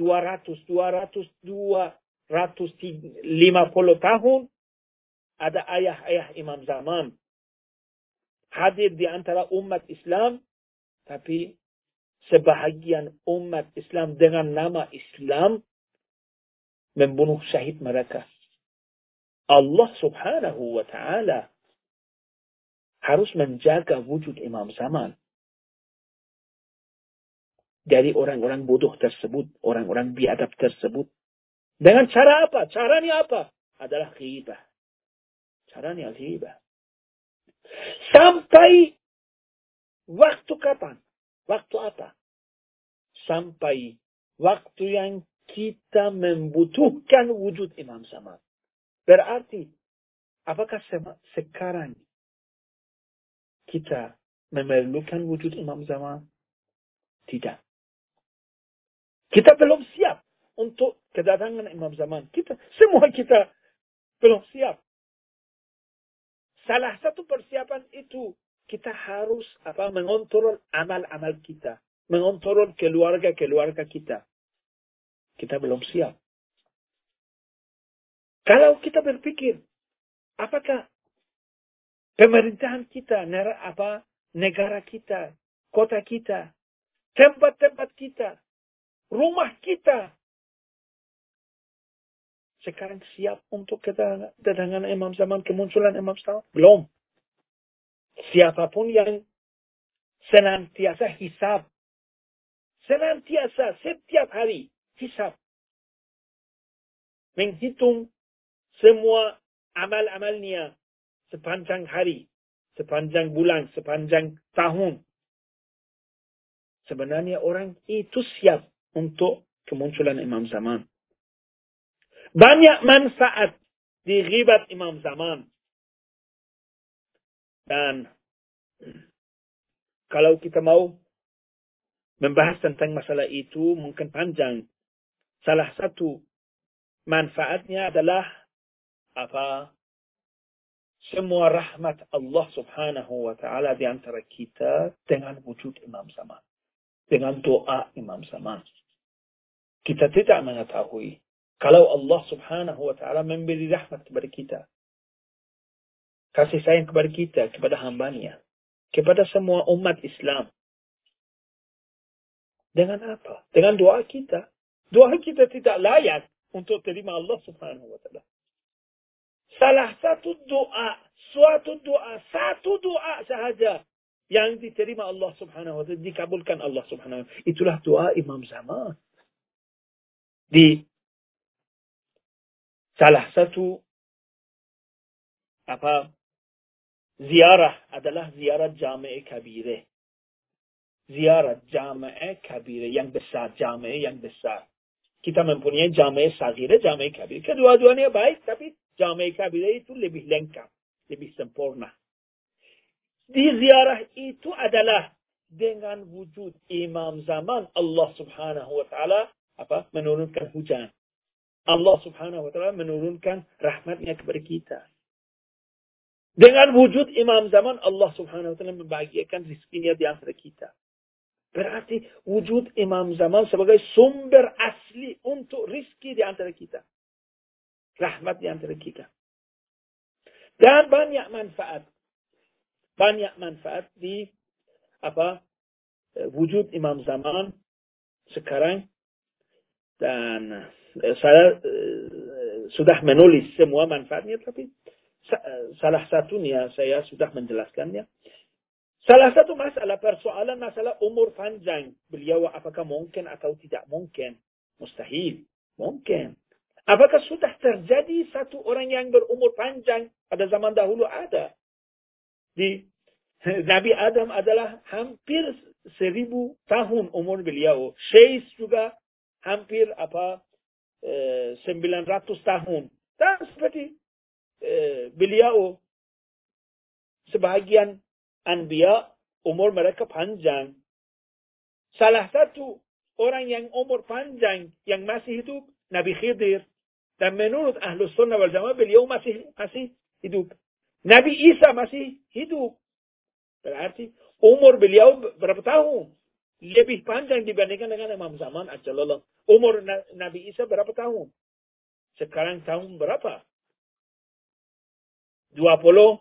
dua ratus, dua ratus, dua ratus lima puluh tahun ada ayah-ayah Imam Zaman hadir di antara umat Islam, tapi sebahagian umat Islam dengan nama Islam membunuh syahid mereka. Allah subhanahu wa ta'ala harus menjaga wujud imam zaman. Dari orang-orang bodoh tersebut, orang-orang biadab tersebut. Dengan cara apa? Caranya apa? Adalah ghibah. Caranya ghibah. Sampai waktu kapan? Waktu apa? Sampai waktu yang kita membutuhkan wujud Imam Zaman. Berarti, apakah sekarang kita memerlukan wujud Imam Zaman? Tidak. Kita belum siap untuk kedatangan Imam Zaman. Kita, semua kita belum siap. Salah satu persiapan itu kita harus apa mengontrol amal-amal kita, mengontrol keluarga-keluarga kita. Kita belum siap. Kalau kita berpikir, apakah pemerintahan kita, apa negara kita, kota kita, tempat-tempat kita, rumah kita sekarang siap untuk kedatangan Imam Zaman, kemunculan Imam Zaman? Belum. Siapa pun yang senantiasa hisab, senantiasa setiap hari hisab, menghitung semua amal-amalnya sepanjang hari, sepanjang bulan, sepanjang tahun. Sebenarnya orang itu siap untuk kemunculan Imam Zaman. Banyak manfaat di ribat Imam Zaman. Dan kalau kita mau membahas tentang masalah itu mungkin panjang. Salah satu manfaatnya adalah apa? Semua rahmat Allah subhanahu wa ta'ala di antara kita dengan wujud Imam Zaman. Dengan doa Imam Zaman. Kita tidak mengetahui kalau Allah subhanahu wa ta'ala memberi rahmat kepada kita. Kasih sayang kepada kita, kepada hambanya. Kepada semua umat Islam. Dengan apa? Dengan doa kita. Doa kita tidak layak untuk terima Allah subhanahu wa ta'ala. Salah satu doa, suatu doa, satu doa sahaja yang diterima Allah subhanahu wa ta'ala, dikabulkan Allah subhanahu wa ta'ala. Itulah doa Imam Zaman. Di salah satu apa ziarah adalah ziarah jamaah kabire. Ziarah jamaah kabire yang besar, jamaah yang besar. Kita mempunyai jamaah sagire, jamaah kabire. Kedua-duanya baik, tapi jamaah kabire itu lebih lengkap, lebih sempurna. Di ziarah itu adalah dengan wujud imam zaman Allah subhanahu wa ta'ala apa menurunkan hujan. Allah subhanahu wa ta'ala menurunkan rahmatnya kepada kita. Dengan wujud imam zaman, Allah subhanahu wa ta'ala membahagiakan rizkinya di antara kita. Berarti wujud imam zaman sebagai sumber asli untuk rizki di antara kita. Rahmat di antara kita. Dan banyak manfaat. Banyak manfaat di apa wujud imam zaman sekarang dan Eh, saya uh, sudah menulis semua manfaatnya, tapi uh, salah satunya saya sudah menjelaskannya. Salah satu masalah persoalan masalah umur panjang beliau apakah mungkin atau tidak mungkin? Mustahil. Mungkin. Apakah sudah terjadi satu orang yang berumur panjang pada zaman dahulu ada? Di Nabi Adam adalah hampir seribu tahun umur beliau. Syais juga hampir apa 900 tahun. Dan seperti eh, beliau, sebahagian anbiya, umur mereka panjang. Salah satu orang yang umur panjang yang masih hidup, Nabi Khidir. Dan menurut Ahlus Sunnah wal Jamaah, beliau masih masih hidup. Nabi Isa masih hidup. Berarti umur beliau berapa tahun? Lebih panjang dibandingkan dengan Imam Zaman Ajalallah. Umur Nabi Isa berapa tahun? Sekarang tahun berapa? 20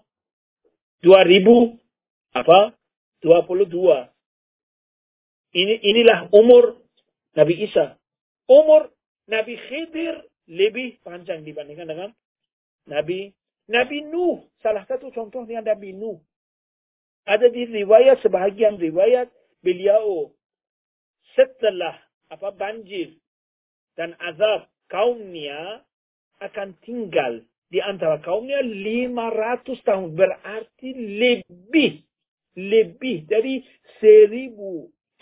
2000 apa? 22. Ini inilah umur Nabi Isa. Umur Nabi Khidir lebih panjang dibandingkan dengan Nabi Nabi Nuh. Salah satu contohnya Nabi Nuh. Ada di riwayat sebahagian riwayat beliau setelah apa banjir dan azab kaumnya akan tinggal di antara kaumnya 500 tahun. Berarti lebih lebih dari 1400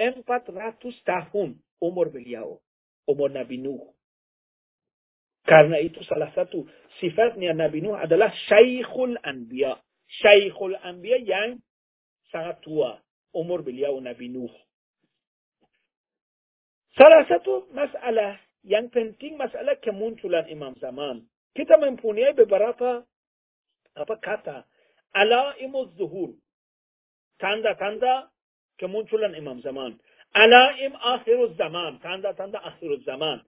tahun umur beliau umur Nabi Nuh. Karena itu salah satu sifatnya Nabi Nuh adalah Syekhul Anbiya. Syekhul Anbiya yang sangat tua Nabi Nuh Salah satu masalah yang penting masalah kemunculan Imam Zaman. Kita mempunyai beberapa apa kata alaimuz zuhur. Tanda-tanda kemunculan Imam Zaman. Alaim akhiruz zaman. Tanda-tanda akhiruz zaman.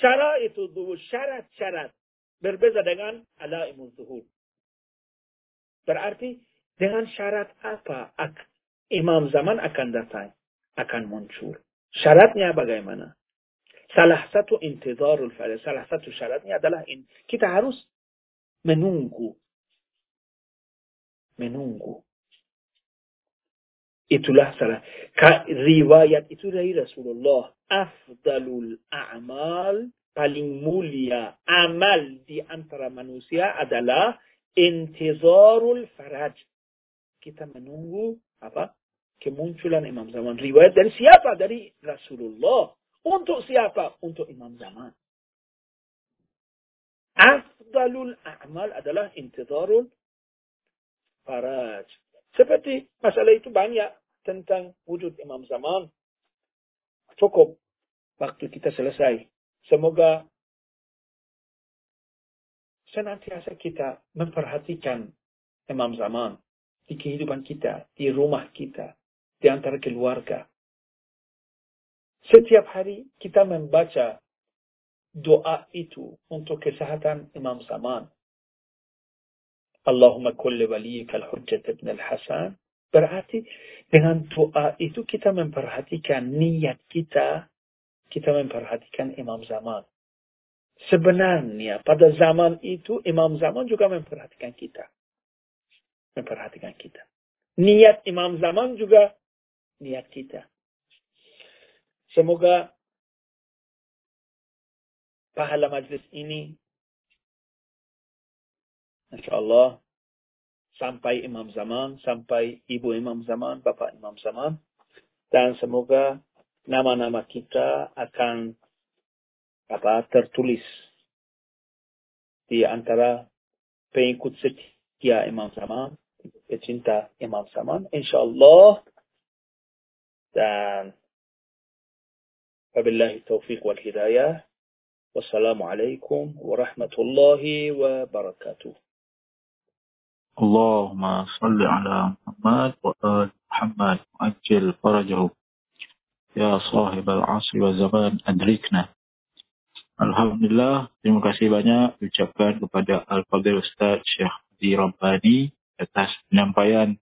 Syarat itu dulu syarat-syarat berbeza dengan alaimuz zuhur. Berarti dengan syarat apa Imam Zaman akan datang, akan muncul. Syaratnya bagaimana? Salah satu intizarul fa'il, salah satu syaratnya adalah in, kita harus menunggu. Menunggu. Itulah salah. Riwayat itu dari Rasulullah. Afdalul a'mal, paling mulia amal di antara manusia adalah intizarul faraj. Kita menunggu apa? kemunculan Imam Zaman. Riwayat dari siapa? Dari Rasulullah. Untuk siapa? Untuk Imam Zaman. Afdalul a'mal adalah intizarul faraj. Seperti masalah itu banyak tentang wujud Imam Zaman. Cukup waktu kita selesai. Semoga senantiasa kita memperhatikan Imam Zaman di kehidupan kita, di rumah kita, di antara keluarga. Setiap hari kita membaca doa itu untuk kesehatan Imam Zaman. Allahumma kulli waliyika al-hujjat ibn al-Hasan. Berarti dengan doa itu kita memperhatikan niat kita, kita memperhatikan Imam Zaman. Sebenarnya pada zaman itu Imam Zaman juga memperhatikan kita. Memperhatikan kita. Niat Imam Zaman juga niat kita. Semoga pahala majlis ini Insya Allah sampai Imam Zaman, sampai Ibu Imam Zaman, Bapak Imam Zaman. Dan semoga nama-nama kita akan apa tertulis di antara pengikut setia Imam Zaman, pecinta Imam Saman, insya Allah. Dan wabillahi taufiq wal hidayah. Wassalamualaikum warahmatullahi wabarakatuh. Allahumma salli ala Muhammad wa al Muhammad ajil farajahu. Ya sahibal asri wa zaman adrikna. Alhamdulillah, terima kasih banyak ucapkan kepada Al Fadil Ustaz Syekh Di Rabbani atas penyampaian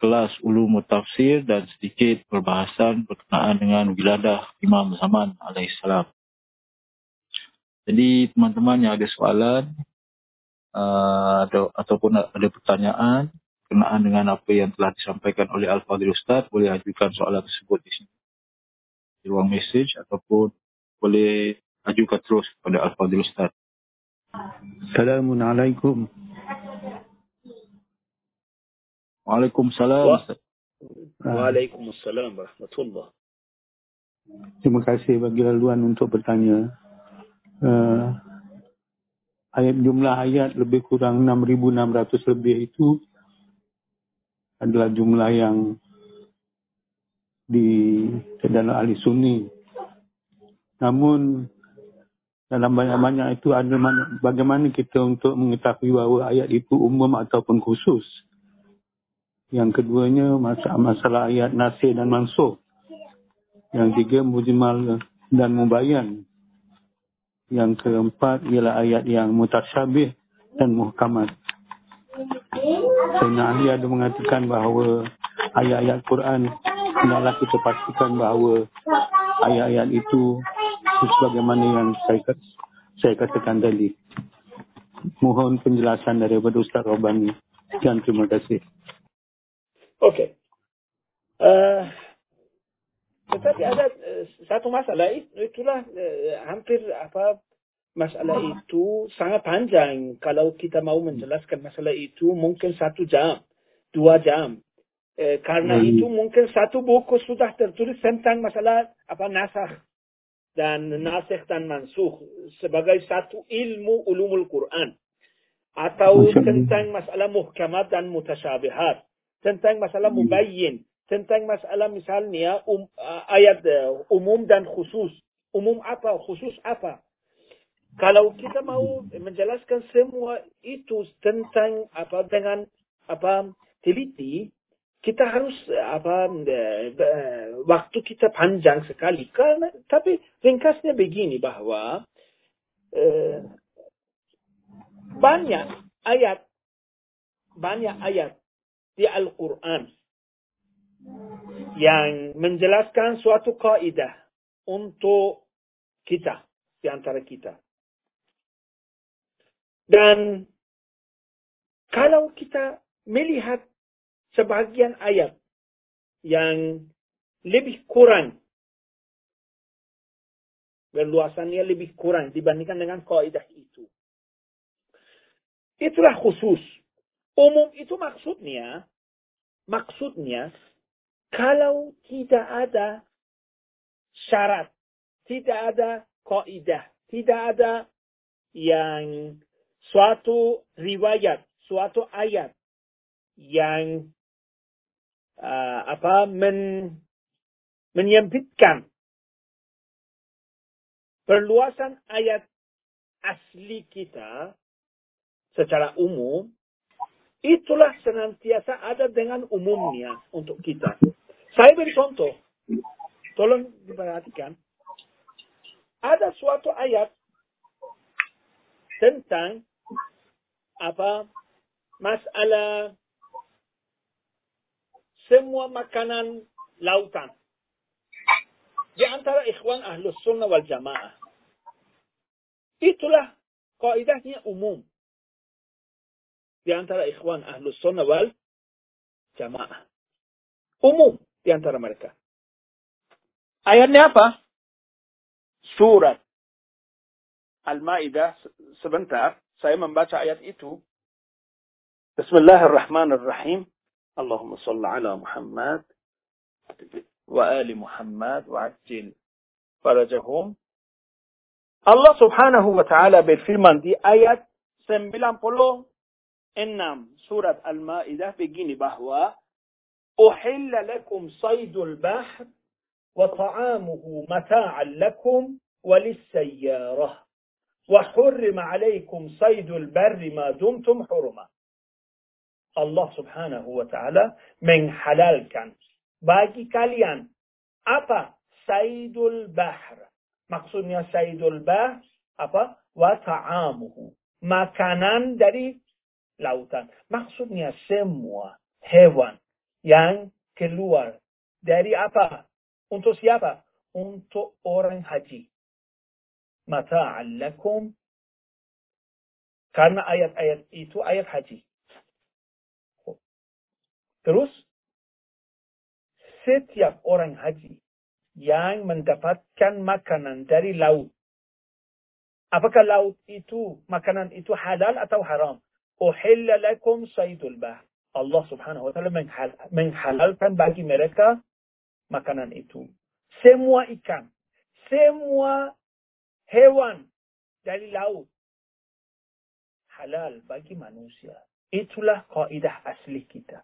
kelas ulum tafsir dan sedikit perbahasan berkenaan dengan wiladah Imam Zaman alaihissalam. Jadi teman-teman yang ada soalan uh, atau, ataupun ada pertanyaan berkenaan dengan apa yang telah disampaikan oleh Al-Fadhil Ustaz, boleh ajukan soalan tersebut di sini. Di ruang message ataupun boleh ajukan terus kepada Al-Fadhil Ustaz. Assalamualaikum. Waalaikumsalam. Waalaikumsalam warahmatullah. Terima kasih bagi laluan untuk bertanya. Uh, ayat jumlah ayat lebih kurang 6.600 lebih itu adalah jumlah yang di dalam ahli sunni. Namun dalam banyak-banyak itu ada mana, bagaimana kita untuk mengetahui bahawa ayat itu umum ataupun khusus. Yang keduanya masalah, masalah ayat nasir dan mansuh. Yang tiga mujmal dan mubayan. Yang keempat ialah ayat yang mutasyabih dan muhkamat. Sayyidina Ali ada mengatakan bahawa ayat-ayat Quran hendaklah kita pastikan bahawa ayat-ayat itu sebagaimana yang saya, saya katakan tadi. Mohon penjelasan daripada Ustaz Robani. Dan terima kasih. Oke. Okay. Uh, tetapi ada satu masalah itulah uh, hampir apa masalah itu sangat panjang. Kalau kita mau menjelaskan masalah itu mungkin satu jam, dua jam. Eh, karena hmm. itu mungkin satu buku sudah tertulis tentang masalah apa nasakh dan nasikh dan mansuh sebagai satu ilmu ulumul Quran atau tentang masalah muhkamat dan mutasyabihat tentang masalah hmm. mubayyin tentang masalah misalnya um, ayat uh, umum dan khusus. Umum apa? Khusus apa? Kalau kita mau menjelaskan semua itu tentang apa dengan apa teliti kita harus apa waktu kita panjang sekali. Karena tapi ringkasnya begini bahwa eh, banyak ayat banyak ayat di Al-Qur'an yang menjelaskan suatu kaidah untuk kita di antara kita. Dan kalau kita melihat sebagian ayat yang lebih kurang berluasannya lebih kurang dibandingkan dengan kaidah itu. Itulah khusus. Umum itu maksudnya, maksudnya kalau tidak ada syarat, tidak ada kaidah, tidak ada yang suatu riwayat, suatu ayat yang uh, apa men, menyempitkan perluasan ayat asli kita secara umum itulah senantiasa ada dengan umumnya untuk kita. Saya beri contoh. Tolong diperhatikan. Ada suatu ayat tentang apa masalah semua makanan lautan. Di antara ikhwan ahlus sunnah wal jamaah. Itulah kaidahnya umum di antara ikhwan ahlus sunnah wal jamaah. Umum di antara mereka. Ayatnya apa? Surat Al-Ma'idah. Sebentar, saya membaca ayat itu. Bismillahirrahmanirrahim. Allahumma salli ala Muhammad wa ali Muhammad wa ajil farajahum. Allah subhanahu wa ta'ala berfirman di ayat 90 إنم سورة المائدة بجيني بهوى. أحل لكم صيد البحر وطعامه متاعا لكم وللسيارة. وحرم عليكم صيد البر ما دمتم حرما. الله سبحانه وتعالى من حلال كان. باقي كاليان. أبا سيد البحر. مقصود يا سيد البحر أبا وطعامه. مكانان داري lautan. Maksudnya semua hewan yang keluar dari apa? Untuk siapa? Untuk orang haji. Mata'an lakum. Karena ayat-ayat itu ayat haji. Terus, setiap orang haji yang mendapatkan makanan dari laut, apakah laut itu, makanan itu halal atau haram? Uhilla lakum saydul bah. Allah subhanahu wa ta'ala menghalalkan bagi mereka makanan itu. Semua ikan, semua hewan dari laut halal bagi manusia. Itulah kaidah asli kita.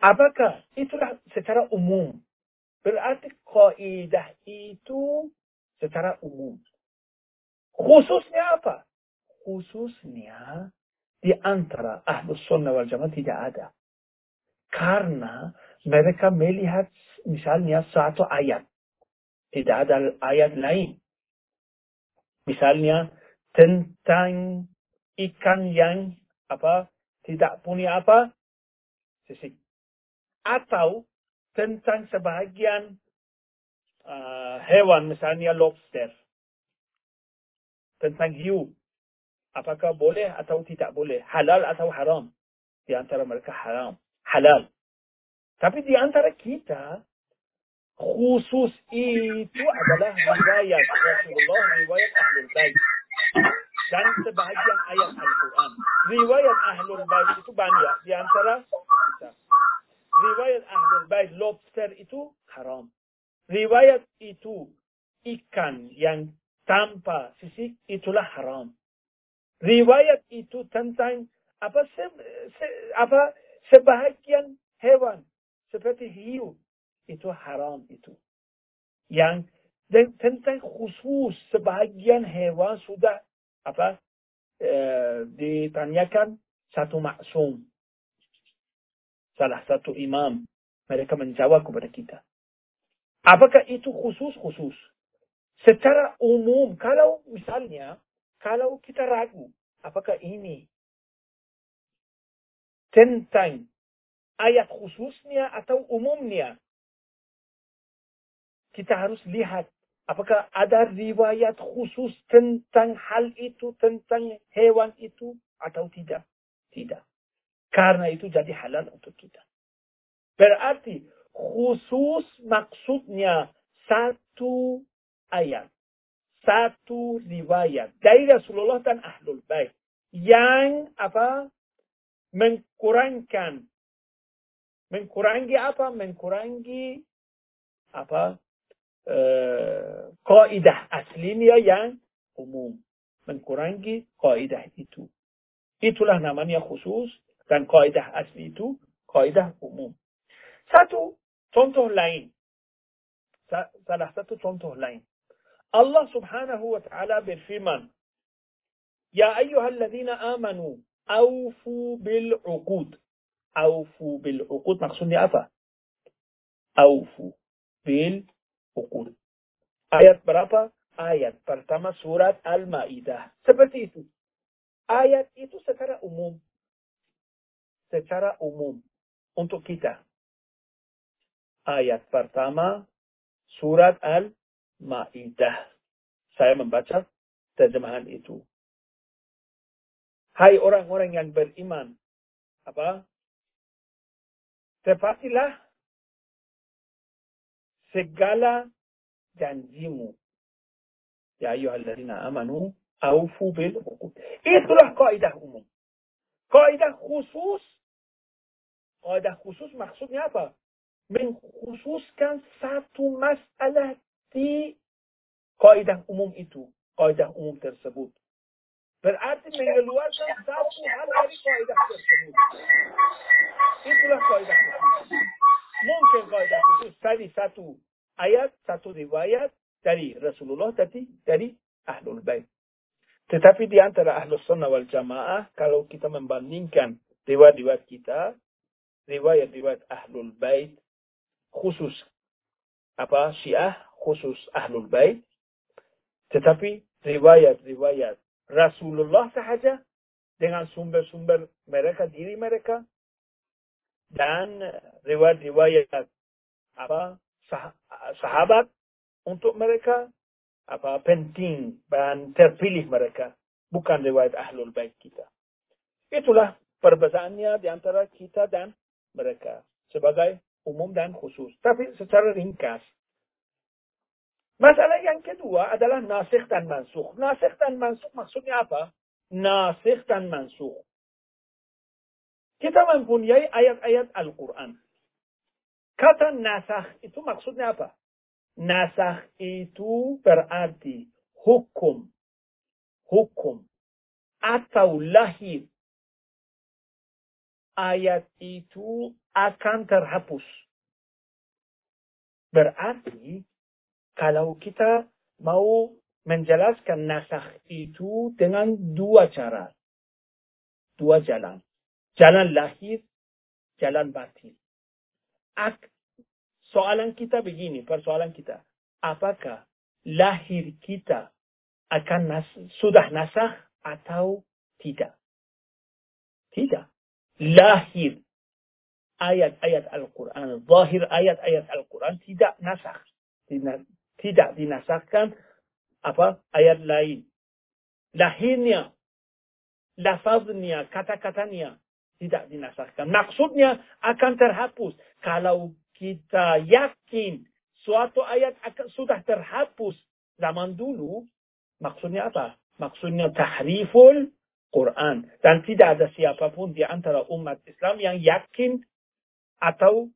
Apakah itulah secara umum? Berarti kaidah itu secara umum. Khususnya apa? Khususnya di antara ahlus sunnah wal jamaah tidak ada. Karena mereka melihat misalnya satu ayat. Tidak ada ayat lain. Misalnya tentang ikan yang apa tidak punya apa sisik atau tentang sebahagian uh, hewan misalnya lobster tentang hiu apakah boleh atau tidak boleh halal atau haram di antara mereka haram halal tapi di antara kita khusus itu adalah riwayat Rasulullah, riwayat Ahlul Bait. Dan sebahagian ayat Al-Quran. Riwayat Ahlul Bait itu banyak. Di antara kita. Riwayat Ahlul Bait lobster itu haram. Riwayat itu ikan yang tanpa sisik itulah haram. Riwayat itu tentang apa se, se, apa sebahagian hewan seperti hiu. Itu haram itu. Yang dan tentang khusus sebahagian hewan sudah apa e, ditanyakan satu maksum. Salah satu imam. Mereka menjawab kepada kita. Apakah itu khusus? Khusus. Secara umum kalau misalnya kalau kita ragu apakah ini tentang ayat khususnya atau umumnya kita harus lihat apakah ada riwayat khusus tentang hal itu, tentang hewan itu atau tidak. Tidak. Karena itu jadi halal untuk kita. Berarti khusus maksudnya satu ayat. Satu riwayat dari Rasulullah dan Ahlul Bait yang apa mengkurangkan mengkurangi apa mengkurangi apa uh, kaidah aslinya yang umum. Mengkurangi kaidah itu. Itulah namanya khusus dan kaidah asli itu kaidah umum. Satu contoh lain. Salah satu contoh lain. الله سبحانه وتعالى بالفيمان يا أيها الذين آمنوا أوفوا بالعقود. أوفوا بالعقود. مقصود أفا. أوفوا بالعقود. آيات برابا آيات برتما سورة المائدة. سبتيتو آيات إتو سترى أموم. سترى أموم. أنتو كتا آيات برتما سورة المائدة Al-Ma'idah. Saya membaca terjemahan itu. Hai orang-orang yang beriman. Apa? Tepatilah segala janjimu. Ya ayyuhalladzina amanu aufu bil uqud. Itulah kaidah umum. Kaidah khusus kaidah khusus maksudnya apa? Mengkhususkan satu masalah di kaidah umum itu, kaidah umum tersebut. Berarti mengeluarkan satu hal dari kaidah tersebut. Itulah kaidah khusus. Mungkin kaidah khusus tadi satu ayat, satu riwayat dari Rasulullah tadi, dari Ahlul Bait. Tetapi di antara Ahlus Sunnah wal Jamaah, kalau kita membandingkan riwayat-riwayat kita, riwayat-riwayat Ahlul Bait, khusus apa Syiah, khusus Ahlul Bait, tetapi riwayat-riwayat Rasulullah sahaja dengan sumber-sumber mereka, diri mereka, dan riwayat-riwayat apa sahabat untuk mereka apa penting dan terpilih mereka. Bukan riwayat ahlul bait kita. Itulah perbedaannya di antara kita dan mereka. Sebagai umum dan khusus tapi secara ringkas masalah yang kedua adalah nasikh dan mansukh nasikh dan mansukh maksudnya apa nasikh dan mansukh kita mempunyai ayat-ayat Al-Quran. Kata nasah itu maksudnya apa? Nasah itu berarti hukum. Hukum. Atau lahir. Ayat itu akan terhapus. Berarti kalau kita mau menjelaskan nasah itu dengan dua cara. Dua jalan. Jalan lahir, jalan batin. Ak soalan kita begini, persoalan kita. Apakah lahir kita akan nas sudah nasah atau tidak? Tidak. Lahir ayat-ayat Al-Quran, zahir ayat-ayat Al-Quran tidak nasah. Tidak dinasahkan apa ayat lain. Lahirnya, lafaznya, kata-katanya tidak dinasahkan. Maksudnya akan terhapus kalau kita yakin suatu ayat akan sudah terhapus zaman dulu, maksudnya apa? Maksudnya tahriful Quran. Dan tidak ada siapa pun di antara umat Islam yang yakin atau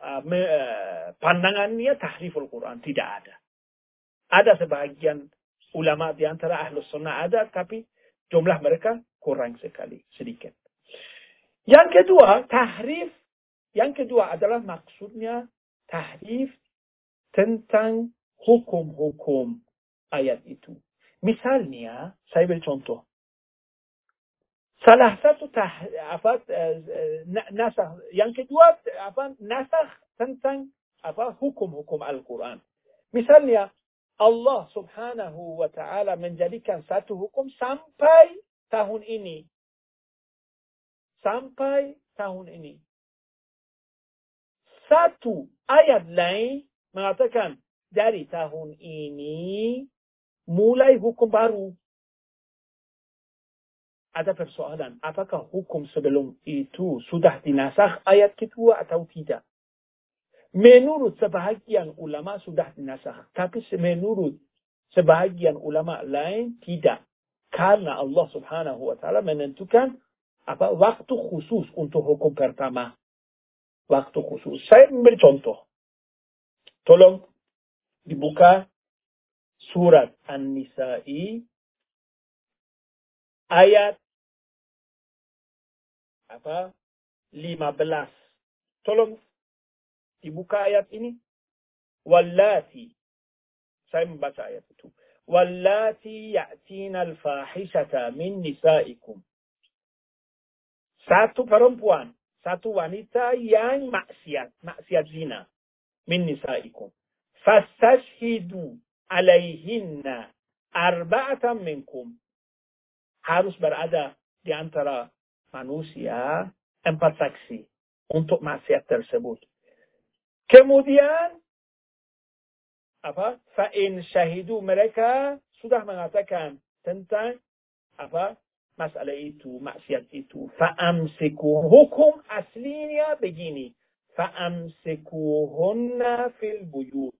uh, me, uh, pandangannya tahriful Quran. Tidak ada. Ada sebagian ulama di antara ahlus sunnah ada, tapi jumlah mereka kurang sekali, sedikit. Yang kedua, tahrif. Yang kedua adalah maksudnya tahrif tentang hukum-hukum ayat itu. Misalnya, saya beri contoh. Salah satu tah, apa, nasah. Yang kedua, apa, nasah tentang apa hukum-hukum Al-Quran. Misalnya, Allah subhanahu wa ta'ala menjadikan satu hukum sampai tahun ini. Sampai tahun ini. Satu ayat lain mengatakan dari tahun ini mulai hukum baru. Ada persoalan, apakah hukum sebelum itu sudah dinasah ayat kedua atau tidak? Menurut sebahagian ulama sudah dinasah, tapi menurut sebahagian ulama lain tidak. Karena Allah subhanahu wa ta'ala menentukan apa waktu khusus untuk hukum pertama. Waktu khusus. Saya memberi contoh. Tolong dibuka surat An-Nisa'i ayat apa 15. Tolong dibuka ayat ini. Wallati. Saya membaca ayat itu. Wallati ya'tina al-fahishata min nisaikum. Satu perempuan, satu wanita yang maksiat, maksiat zina min nisaikum. Fastashhidu alaihinna arba'atan minkum. Harus berada di antara manusia empat saksi untuk maksiat tersebut. Kemudian apa? Fa'in syahidu mereka sudah mengatakan tentang apa? Masalah itu, maksiat itu. Fa'amsiku. Hukum aslinya begini. Fa'amsikuhunna fil buyut.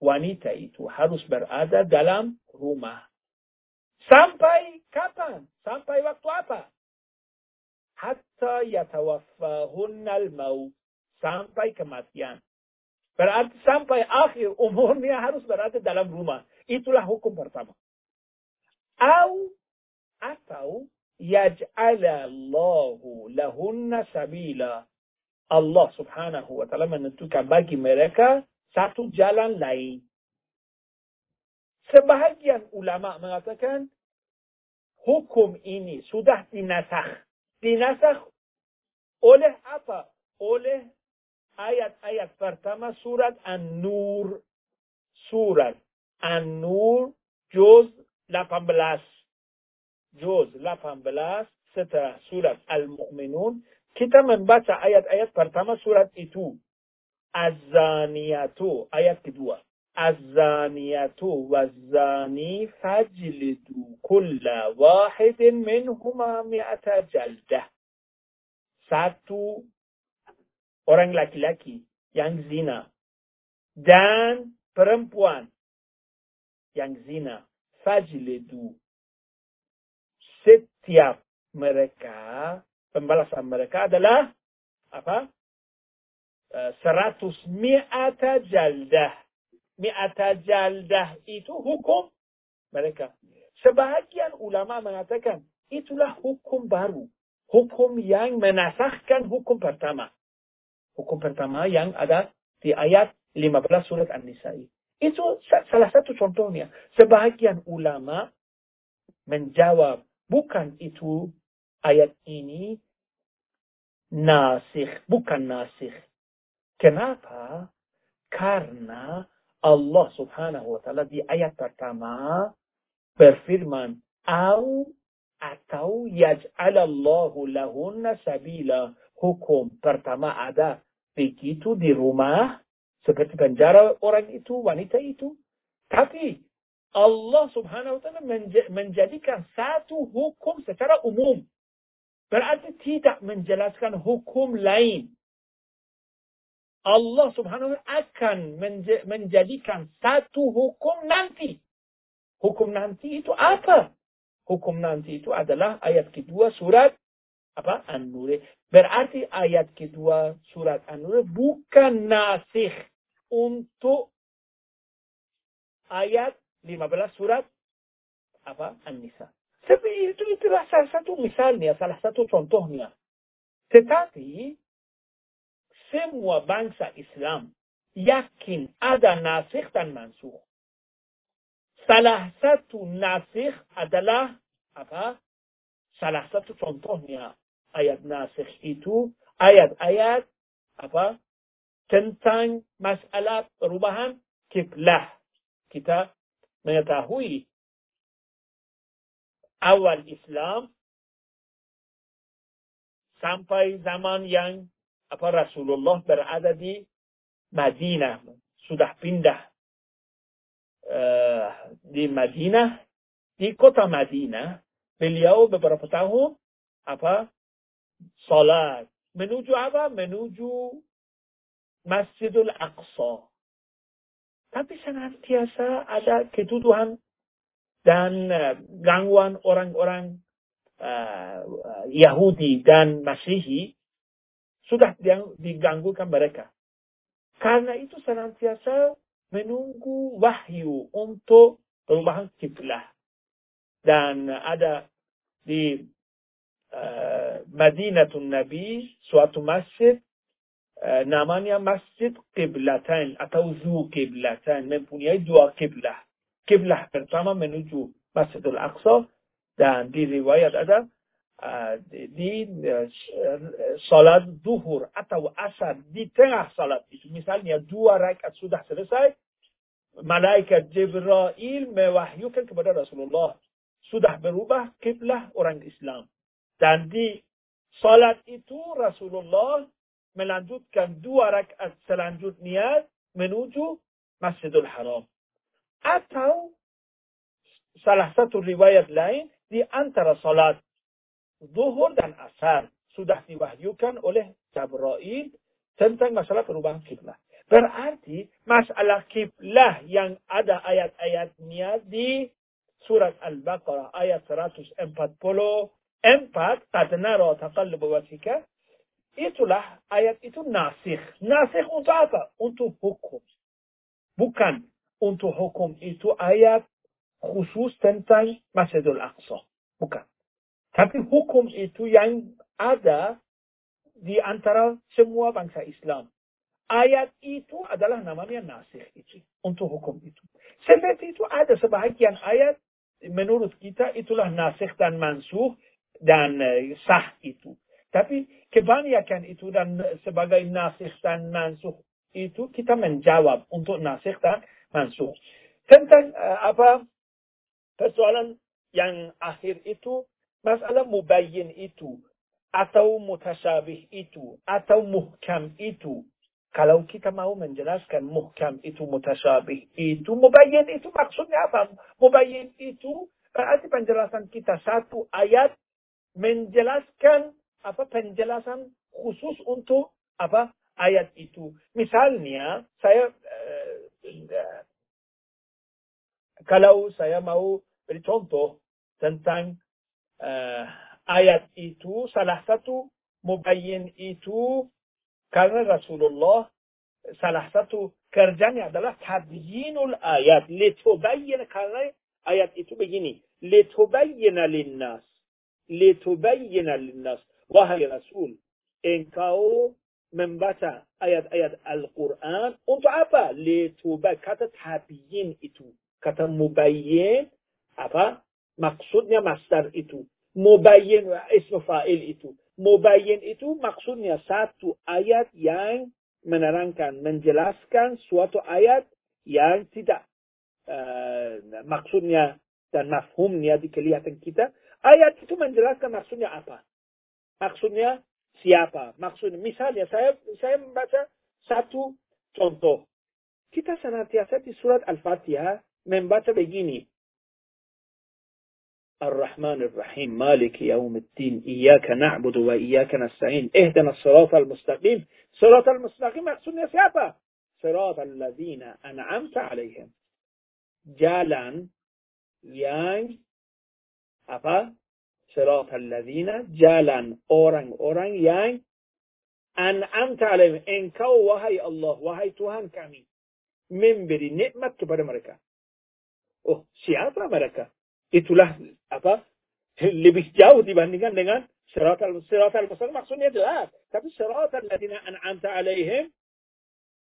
Wanita itu harus berada dalam rumah. Sampai kapan? Sampai waktu apa? Hatta yatawaffahunna al-maut. Sampai kematian. Berarti sampai akhir umurnya harus berada dalam rumah. Itulah hukum pertama. Au atau yaj'alallahu lahunna sabila. Allah subhanahu wa ta'ala menentukan bagi mereka satu jalan lain. Sebahagian ulama mengatakan hukum ini sudah dinasah. Dinasah oleh apa? Oleh ayat-ayat pertama surat An-Nur. Surat An-Nur juz 18. Juz 18 setelah surat Al-Mu'minun. Kita membaca ayat-ayat pertama surat itu. Az-zaniyatu. Ayat kedua. Az-zaniyatu waz-zani fajlidu kulla wahidin minhuma mi'ata jaldah. Satu orang laki-laki yang zina dan perempuan yang zina fajlidu setiap mereka pembalasan mereka adalah apa seratus mi'ata jaldah mi'ata jaldah itu hukum mereka sebahagian ulama mengatakan itulah hukum baru hukum yang menasahkan hukum pertama hukum pertama yang ada di ayat 15 surat An-Nisa'i. Itu salah satu contohnya. Sebahagian ulama menjawab, bukan itu ayat ini nasikh, bukan nasikh. Kenapa? Karena Allah subhanahu wa ta'ala di ayat pertama berfirman, Au atau yaj'alallahu lahunna sabila. Hukum pertama ada begitu di rumah, seperti penjara orang itu, wanita itu. Tapi Allah subhanahu wa ta'ala menjadikan satu hukum secara umum. Berarti tidak menjelaskan hukum lain. Allah subhanahu akan menjadikan satu hukum nanti. Hukum nanti itu apa? Hukum nanti itu adalah ayat kedua surat apa An-Nur. Berarti ayat kedua surat An-Nur bukan nasih untuk ayat 15 surat apa An-Nisa. Tapi itu itulah salah satu misalnya, salah satu contohnya. Tetapi semua bangsa Islam yakin ada nasikh dan mansuh. Salah satu nasikh adalah apa? Salah satu contohnya ayat nasikh itu ayat-ayat apa? Tentang masalah perubahan kiblah. Kita mengetahui awal Islam sampai zaman yang apa Rasulullah berada di Madinah. Sudah pindah uh, di Madinah di kota Madinah. Beliau beberapa tahun apa salat. Menuju apa? Menuju Masjidul Aqsa. Tapi senantiasa ada ketuduhan dan uh, gangguan orang-orang uh, Yahudi dan Masihi sudah diganggukan mereka. Karena itu senantiasa menunggu wahyu untuk perubahan kiblah. Dan ada di uh, Madinatul Nabi suatu masjid uh, namanya Masjid Qiblatain atau Zu Qiblatain mempunyai dua kiblah kiblah pertama menuju Masjidil Aqsa dan di riwayat ada di, salat duhur atau asar di tengah salat itu. Misalnya dua rakaat sudah selesai malaikat Jibril mewahyukan kepada Rasulullah. Sudah berubah kiblah orang Islam. Dan di salat itu Rasulullah melanjutkan dua rakaat selanjutnya menuju Masjidil Haram. Atau salah satu riwayat lain di antara salat zuhur dan asar sudah diwahyukan oleh Jabrail tentang masalah perubahan kiblah. Berarti masalah kiblah yang ada ayat-ayatnya di surat Al-Baqarah ayat 144 tadnara taqallub wajhika itulah ayat itu nasikh. Nasikh untuk apa? Untuk hukum. Bukan untuk hukum itu ayat khusus tentang Masjidul Aqsa. Bukan. Tapi hukum itu yang ada di antara semua bangsa Islam. Ayat itu adalah namanya nasir itu. Untuk hukum itu. Seperti itu ada sebahagian ayat menurut kita itulah nasir dan mansuh dan uh, sah itu. Tapi kebanyakan itu dan sebagai nasir dan mansuh itu kita menjawab untuk nasir dan mansuh. Tentang uh, apa persoalan yang akhir itu masalah mubayyin itu atau mutasyabih itu atau muhkam itu. Kalau kita mau menjelaskan muhkam itu mutasyabih itu, mubayyin itu maksudnya apa? Mubayyin itu berarti penjelasan kita satu ayat menjelaskan apa penjelasan khusus untuk apa ayat itu. Misalnya saya uh, kalau saya mau beri contoh tentang uh, ayat itu, salah satu mubayyin itu karena Rasulullah salah satu kerjanya adalah tabyinul ayat. Litubayyin karena ayat itu begini. Litubayyina linnas. Litubayyina linnas. Wahai Rasul, engkau membaca ayat-ayat Al-Quran untuk apa? Litubay. Kata tabiyin itu. Kata mubayyin. Apa? Maksudnya masdar itu. Mubayyin ismu fa'il itu. Mubayyin itu maksudnya satu ayat yang menerangkan, menjelaskan suatu ayat yang tidak uh, maksudnya dan mafhumnya di kelihatan kita. Ayat itu menjelaskan maksudnya apa. Maksudnya siapa. Maksudnya, misalnya saya saya membaca satu contoh. Kita senantiasa di surat Al-Fatihah membaca begini. الرحمن الرحيم مالك يوم الدين إياك نعبد وإياك نستعين اهدنا الصراط المستقيم. صراط المستقيم مقصود نسيابة صراط الذين أنعمت عليهم. جالا يانج أفا صراط الذين جالا أورانج أورانج يانج أنعمت عليهم. إن كو وهي الله وهي توهان كامي. من بري نعمة تبرمركا أوه سيابة مركا itulah apa lebih jauh dibandingkan dengan surat al al maksudnya jelas. Tapi surat al-ladina an'amta alaihim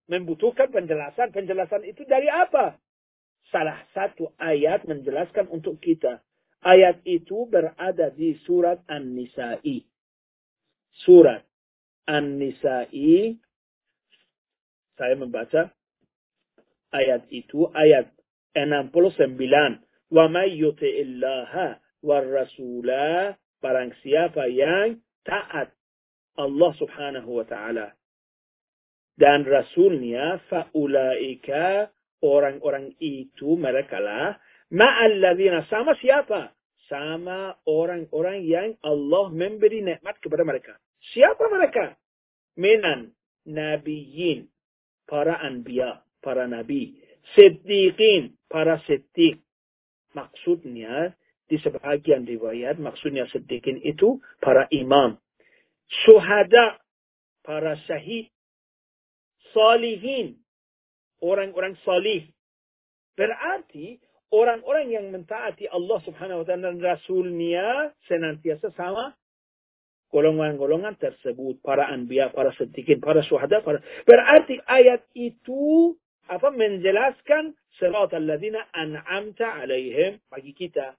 membutuhkan penjelasan. Penjelasan itu dari apa? Salah satu ayat menjelaskan untuk kita. Ayat itu berada di surat An-Nisa'i. Surat An-Nisa'i. Saya membaca ayat itu ayat 69 Wa may yuti'illaha war rasula barang siapa yang taat Allah Subhanahu wa taala dan rasulnya faulaika orang-orang itu mereka lah ma'alladzina sama siapa? Sama orang-orang yang Allah memberi nikmat kepada mereka. Siapa mereka? Minan nabiyyin para anbiya para nabi. Siddiqin para siddiq maksudnya di sebagian riwayat maksudnya sedikit itu para imam. Syuhada para syahid salihin. Orang-orang salih. Berarti orang-orang yang mentaati Allah Subhanahu wa taala dan rasulnya senantiasa sama. Golongan-golongan tersebut para anbiya para sedikit para syuhada para berarti ayat itu apa menjelaskan sirat alladzina an'amta alaihim bagi kita.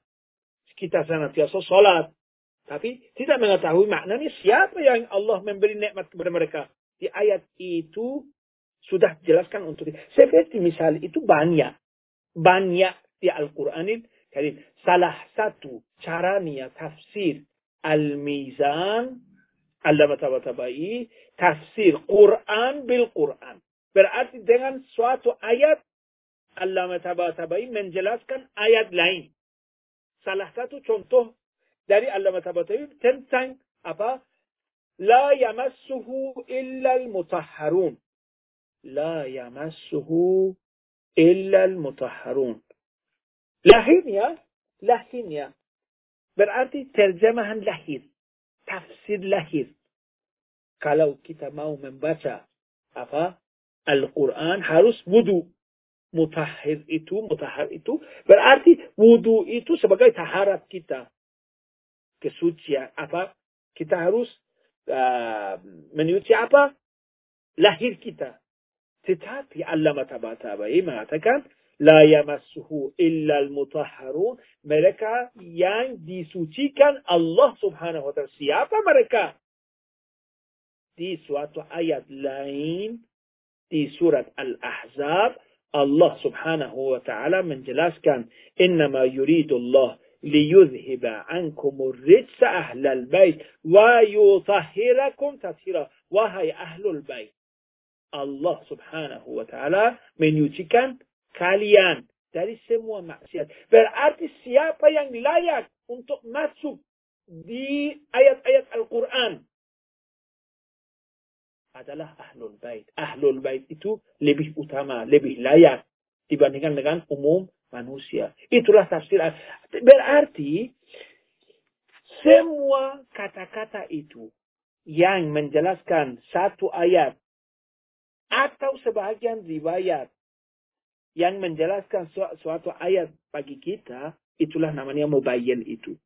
Kita senantiasa salat. Tapi tidak mengetahui maknanya siapa yang Allah memberi nikmat kepada mereka. Di ayat itu sudah jelaskan untuk seperti misal itu banyak. Banyak di Al-Quran ini. Salah satu caranya tafsir Al-Mizan Allah Tabai tafsir Quran bil Quran. Berarti dengan suatu ayat Allah Tabai menjelaskan ayat lain. Salah satu contoh dari Allah Tabai tentang apa? La yamassuhu illa al-mutahharun. La yamassuhu illa al-mutahharun. Lahirnya, lahirnya. Berarti terjemahan lahir. Tafsir lahir. Kalau kita mau membaca apa Al-Quran harus wudhu. Mutahhir itu, mutahhar itu. Berarti wudhu itu sebagai taharat kita. Kesucian. Apa? Kita harus uh, menyuci apa? Lahir kita. Tetapi Allah Tabai mengatakan, La yamassuhu illa al-mutahharun. Mereka yang disucikan Allah subhanahu wa ta'ala. Siapa mereka? Di suatu ayat lain, di surat Al-Ahzab Allah Subhanahu wa taala menjelaskan innama yuridullah liyudhhiba ankumur rijsa ahlal bait wa yutahhirakum tathira wahai ahlul bait Allah Subhanahu wa taala menyucikan kalian dari semua maksiat. Berarti siapa yang layak untuk masuk di ayat-ayat Al-Quran adalah ahlul bait. Ahlul bait itu lebih utama, lebih layak dibandingkan dengan umum manusia. Itulah tafsir. Berarti semua kata-kata itu yang menjelaskan satu ayat atau sebahagian riwayat yang menjelaskan suatu ayat bagi kita, itulah namanya mubayyan itu.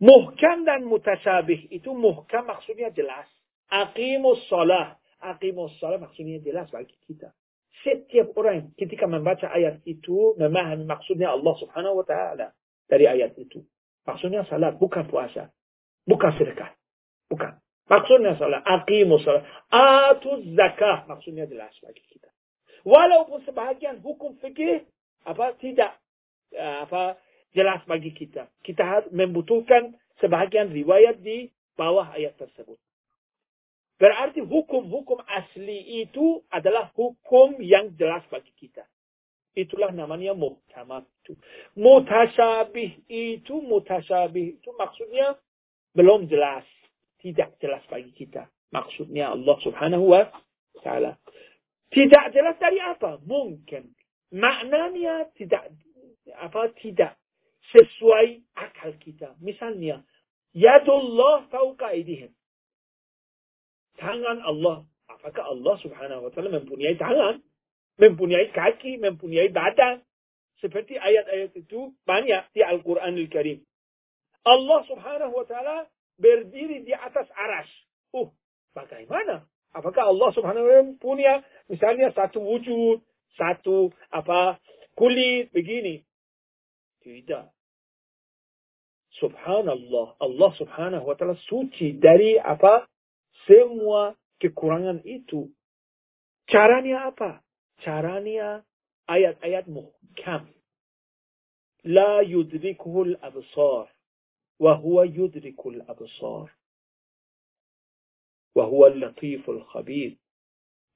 Muhkam dan mutasyabih itu muhkam maksudnya jelas. Aqimus salah. Aqimus salah maksudnya jelas bagi kita. Setiap orang ketika membaca ayat itu memahami maksudnya Allah subhanahu wa ta'ala dari ayat itu. Maksudnya salat bukan puasa. Bukan sedekah. Bukan. Maksudnya salat. Aqimus salat. Atuz zakah. Maksudnya jelas bagi kita. Walaupun sebahagian hukum fikih apa tidak apa jelas bagi kita. Kita membutuhkan sebahagian riwayat di bawah ayat tersebut. Berarti hukum-hukum asli itu adalah hukum yang jelas bagi kita. itulah namanya muhkamat itu. Mutasyabih itu mutasyabih itu maksudnya belum jelas, tidak jelas bagi kita. Maksudnya Allah Subhanahu wa taala. Tidak jelas dari apa? Mungkin maknanya tidak apa tidak sesuai akal kita. Misalnya, yadullah fauqa aidihim. Tangan Allah. Apakah Allah Subhanahu wa taala mempunyai tangan? mempunyai kaki, mempunyai badan. Seperti ayat-ayat itu banyak di Al-Quranul Karim. Allah subhanahu wa ta'ala berdiri di atas aras. Uh, bagaimana? Apakah Allah subhanahu wa ta'ala punya misalnya satu wujud, satu apa kulit begini? Tidak. Subhanallah. Allah subhanahu wa ta'ala suci dari apa? Semua kekurangan itu. Caranya apa? caranya ayat-ayat muhkam. La yudrikuhul absar. Wa huwa yudrikul absar. Wa huwa latiful khabir.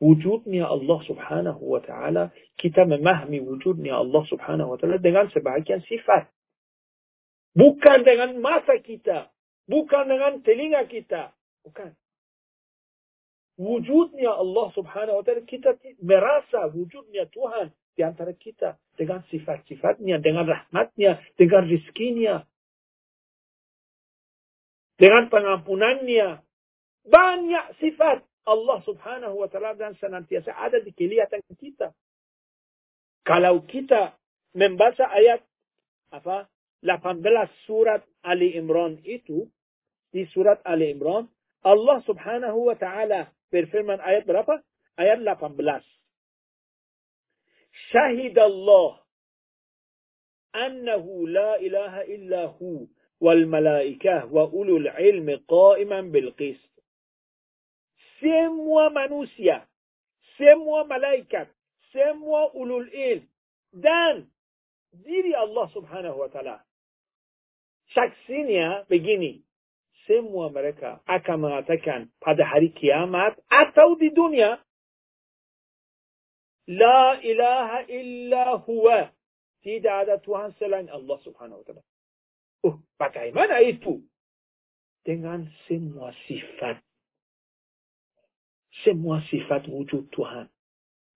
Wujudnya Allah subhanahu wa ta'ala. Kita memahami wujudnya Allah subhanahu wa ta'ala dengan sebagian sifat. Bukan dengan mata kita. Bukan dengan telinga kita. Bukan wujudnya Allah subhanahu wa ta'ala, kita merasa wujudnya Tuhan di antara kita dengan sifat-sifatnya, dengan rahmatnya, dengan rizkinya, dengan pengampunannya. Banyak sifat Allah subhanahu wa ta'ala dan senantiasa ada di kelihatan kita. Kalau kita membaca ayat apa 18 surat Ali Imran itu, di surat Ali Imran, Allah subhanahu wa ta'ala berfirman ayat berapa? Ayat 18. Syahidallah annahu la ilaha illa hu wal malaikah wa ulul ilmi qa'iman bil qist. Semua manusia, semua malaikat, semua ulul ilm dan diri Allah Subhanahu wa taala. Saksinya begini, semua mereka akan mengatakan pada hari kiamat atau di dunia La ilaha illa huwa. Tidak ada Tuhan selain Allah subhanahu wa ta'ala. Oh, bagaimana itu? Dengan semua sifat. Semua sifat wujud Tuhan.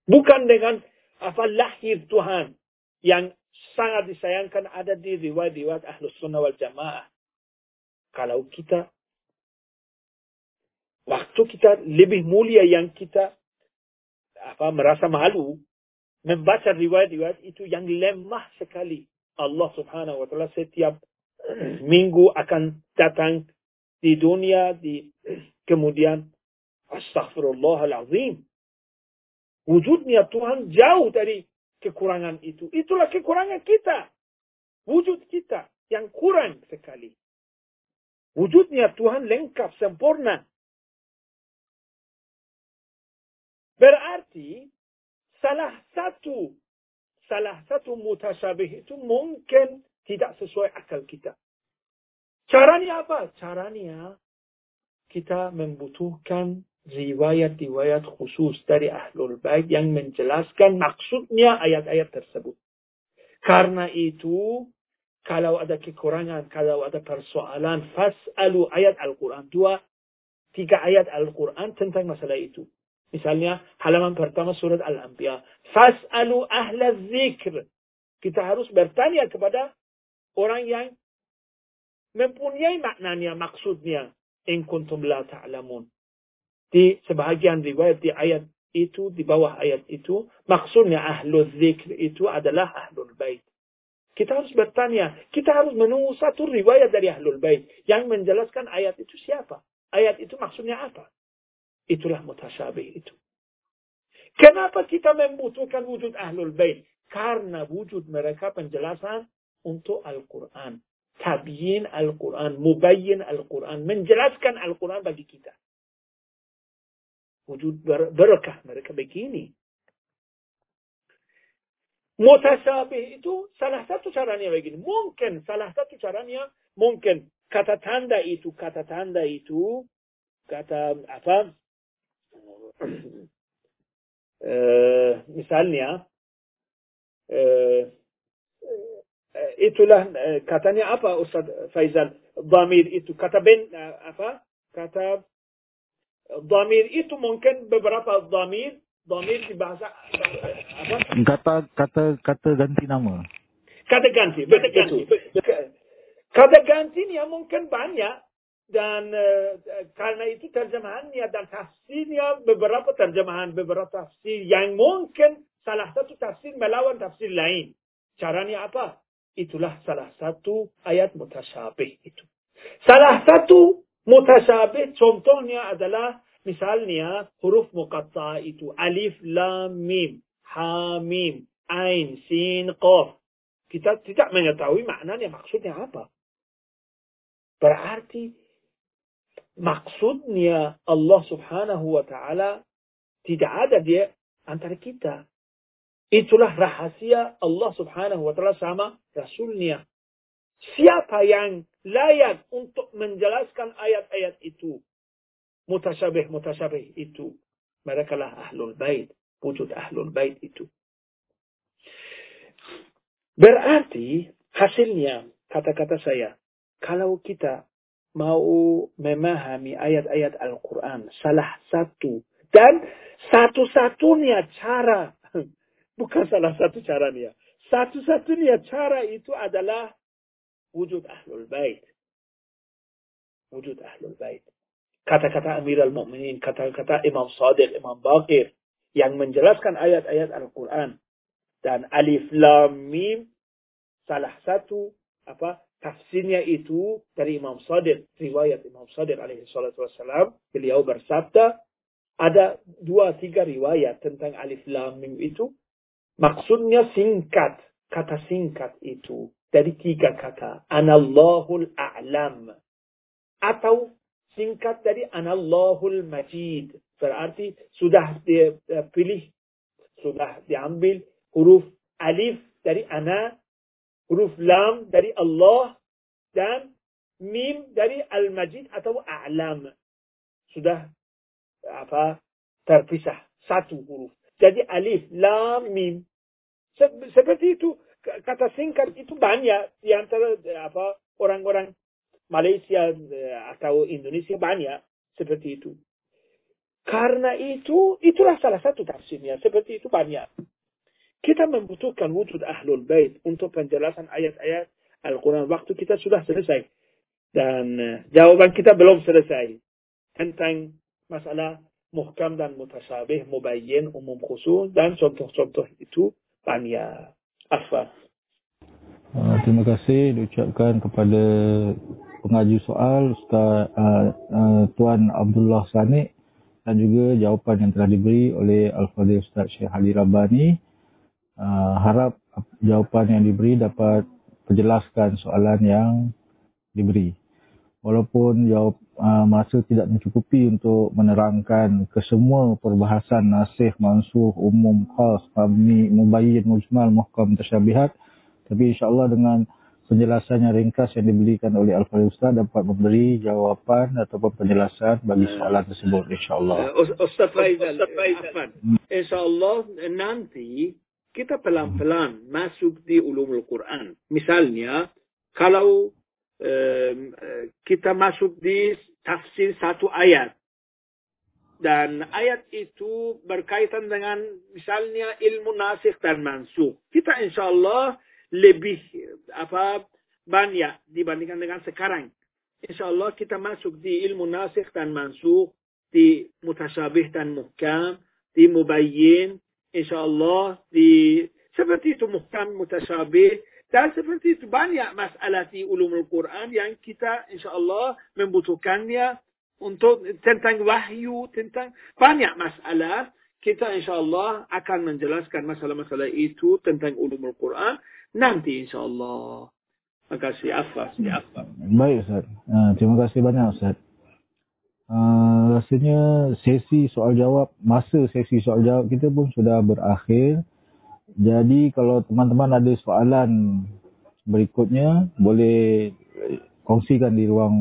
Bukan dengan apa lahir Tuhan yang sangat disayangkan ada di riwayat-riwayat Ahlus Sunnah wal Jamaah. Kalau kita waktu kita lebih mulia yang kita apa merasa malu membaca riwayat-riwayat itu yang lemah sekali. Allah Subhanahu wa taala setiap minggu akan datang di dunia di kemudian astagfirullahalazim. Wujudnya Tuhan jauh dari kekurangan itu. Itulah kekurangan kita. Wujud kita yang kurang sekali. Wujudnya Tuhan lengkap, sempurna. Berarti salah satu salah satu mutasyabih itu mungkin tidak sesuai akal kita. Caranya apa? Caranya kita membutuhkan riwayat-riwayat khusus dari Ahlul Bait yang menjelaskan maksudnya ayat-ayat tersebut. Karena itu kalau ada kekurangan, kalau ada persoalan, fas'alu ayat Al-Quran. Dua, tiga ayat Al-Quran tentang masalah itu. Misalnya halaman pertama surat Al-Anbiya. Fas'alu ahla zikr. Kita harus bertanya kepada orang yang mempunyai maknanya, maksudnya. In kuntum la ta'lamun. Di sebahagian riwayat di ayat itu, di bawah ayat itu, maksudnya ahlu zikr itu adalah ahlul bait. Kita harus bertanya, kita harus menunggu satu riwayat dari Ahlul Bait yang menjelaskan ayat itu siapa. Ayat itu maksudnya apa. Itulah mutasyabih itu. Kenapa kita membutuhkan wujud Ahlul Bait? Karena wujud mereka penjelasan untuk Al-Quran. Tabiin Al-Quran, mubayyin Al-Quran, menjelaskan Al-Quran bagi kita. Wujud berkah mereka begini. متشابه تو سلحته تو چرانیا بگین ممکن سلحته تو چرانیا ممکن. کتا تند ای تو کتا تند ای تو کتا افا آه، مثال نیا. ای تو له کتا نیا افا استاد فیزل ضمیر ای تو کتا بین افا کتا ضمیر ای تو ممکن ببرا ضمیر. Damir di bahasa apa Kata kata kata ganti nama. kata ganti betul ganti. kata gantinya mungkin banyak dan uh, karena itu terjemahannya dan tafsirnya beberapa terjemahan beberapa tafsir yang mungkin salah satu tafsir melawan tafsir lain. Caranya apa? Itulah salah satu ayat mutasyabih itu. Salah satu mutasyabih contohnya adalah misalnya huruf muqatta itu alif lam mim ha mim ain sin qaf. Kita tidak mengetahui maknanya maksudnya apa. Berarti maksudnya Allah subhanahu wa ta'ala tidak ada di antara kita. Itulah rahasia Allah subhanahu wa ta'ala sama Rasulnya. Siapa yang layak untuk menjelaskan ayat-ayat itu? Mutasyabih-mutasyabih itu. Mereka lah ahlul bait. Wujud ahlul bait itu. Berarti hasilnya kata-kata saya. Kalau kita mau memahami ayat-ayat Al-Quran. Salah satu. Dan satu-satunya cara. Bukan salah satu caranya. Satu-satunya cara itu adalah wujud Ahlul Bait. Wujud Ahlul Bait. Kata-kata Amir al-Mu'minin, kata-kata Imam Sadiq, Imam Baqir. Yang menjelaskan ayat-ayat Al-Quran. Dan Alif Lam Mim. Salah satu apa tafsirnya itu dari Imam Sadiq, riwayat Imam Sadiq alaihi salatu wassalam, beliau bersabda, ada dua tiga riwayat tentang alif lam mim itu, maksudnya singkat, kata singkat itu, dari tiga kata, anallahul a'lam, atau singkat dari anallahul majid, berarti sudah dipilih, sudah diambil huruf alif dari ana huruf lam dari Allah dan mim dari al-majid atau a'lam. Sudah apa terpisah satu huruf. Jadi alif, lam, mim. Seperti itu kata singkat itu banyak di antara apa orang-orang Malaysia atau Indonesia banyak seperti itu. Karena itu, itulah salah satu tafsirnya. Seperti itu banyak. Kita membutuhkan wujud ahlul bait untuk penjelasan ayat-ayat Al-Quran. Waktu kita sudah selesai. Dan uh, jawaban kita belum selesai. Tentang masalah muhkam dan mutasabih, mubayyin, umum khusus, dan contoh-contoh itu banyak. Afan. Uh, terima kasih diucapkan kepada pengaju soal Ustaz uh, uh, Tuan Abdullah Sanik dan juga jawapan yang telah diberi oleh Al-Fadhil Ustaz Syekh Ali Rabani uh, harap jawapan yang diberi dapat menjelaskan soalan yang diberi. Walaupun jawab uh, masa tidak mencukupi untuk menerangkan kesemua perbahasan nasih, mansuh, umum, khas, mubayyin, mujmal, muhkam, tersyabihat. Tapi insyaAllah dengan penjelasan yang ringkas yang diberikan oleh Al-Fadhil Ustaz dapat memberi jawapan ataupun penjelasan bagi soalan tersebut insyaAllah. Uh, Ustaz Faizal, insyaAllah nanti kita pelan-pelan masuk di ulumul Quran. Misalnya, kalau um, kita masuk di tafsir satu ayat, dan ayat itu berkaitan dengan misalnya ilmu nasikh dan mansukh. Kita insya Allah lebih apa banyak dibandingkan dengan sekarang. Insya Allah kita masuk di ilmu nasikh dan mansukh, di mutasyabih dan muhkam, di mubayyin, insyaallah di seperti itu muhkam mutasyabih dan seperti itu banyak masalah di ulumul Quran yang kita insyaallah membutuhkannya untuk tentang wahyu tentang banyak masalah kita insyaallah akan menjelaskan masalah-masalah itu tentang ulumul Quran nanti insyaallah Makasih Afas. Ya, Baik Ustaz. Uh, terima kasih banyak Ustaz. Uh, rasanya sesi soal jawab, masa sesi soal jawab kita pun sudah berakhir. Jadi kalau teman-teman ada soalan berikutnya, boleh kongsikan di ruang,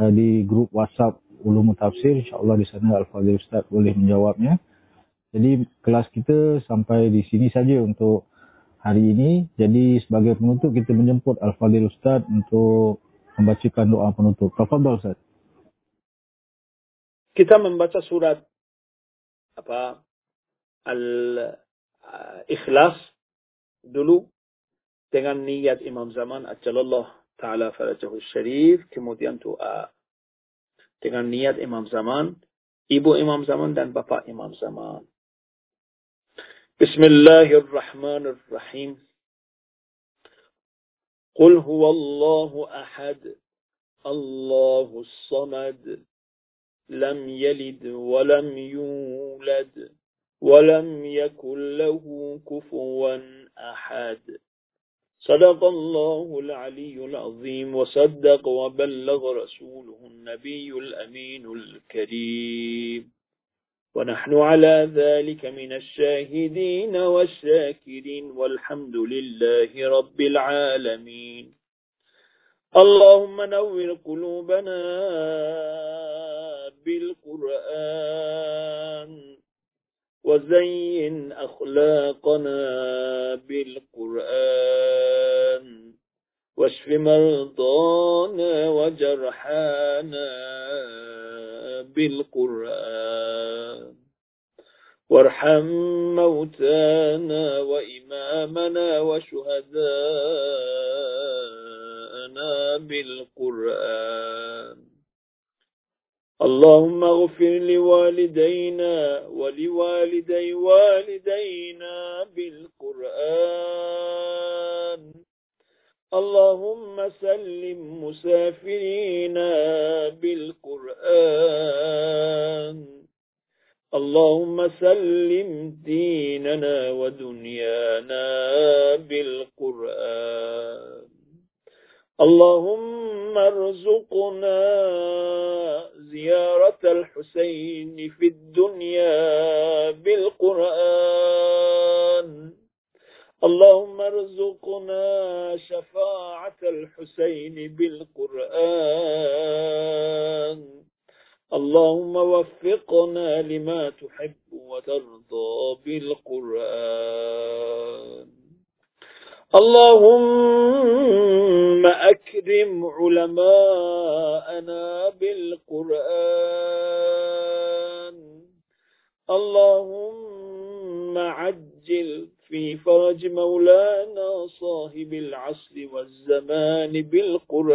uh, di grup WhatsApp Ulum Tafsir. InsyaAllah di sana Al-Fadhil Ustaz boleh menjawabnya. Jadi kelas kita sampai di sini saja untuk hari ini. Jadi sebagai penutup kita menjemput Al-Fadhil Ustaz untuk membacakan doa penutup. Tafadhal Ustaz. Kita membaca surat apa Al-Ikhlas dulu dengan niat Imam Zaman Ajalallah Ta'ala Farajahu Syarif kemudian doa dengan niat Imam Zaman ibu Imam Zaman dan bapak Imam Zaman بسم الله الرحمن الرحيم. قل هو الله أحد الله الصمد لم يلد ولم يولد ولم يكن له كفوا أحد. صدق الله العلي العظيم وصدق وبلغ رسوله النبي الأمين الكريم. ونحن على ذلك من الشاهدين والشاكرين والحمد لله رب العالمين. اللهم نور قلوبنا بالقرآن وزين أخلاقنا بالقرآن. واشف مرضانا وجرحانا بالقرآن. وارحم موتانا وإمامنا وشهداءنا بالقرآن. اللهم اغفر لوالدينا ولوالدي والدينا بالقرآن. اللهم سلم مسافرينا بالقرآن. اللهم سلم ديننا ودنيانا بالقرآن. اللهم ارزقنا زيارة الحسين في الدنيا بالقرآن. اللهم ارزقنا شفاعة الحسين بالقرآن. اللهم وفقنا لما تحب وترضى بالقرآن. اللهم أكرم علماءنا بالقرآن. اللهم عجل في فرج مولانا صاحب العصر والزمان بالقرآن.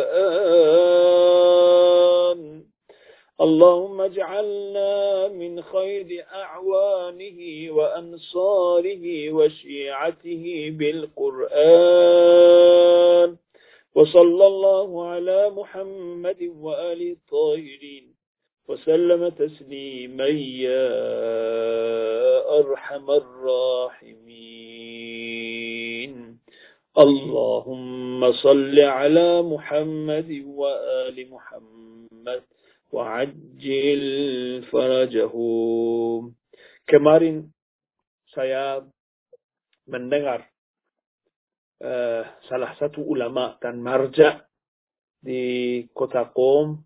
اللهم اجعلنا من خير أعوانه وأنصاره وشيعته بالقرآن. وصلى الله على محمد وآل الطاهرين. وسلم تسليما يا أرحم الراحمين. اللهم صل على محمد وآل محمد وعجل فرجهم kemarin saya mendengar uh, salah satu ulama dan marja di kota Qom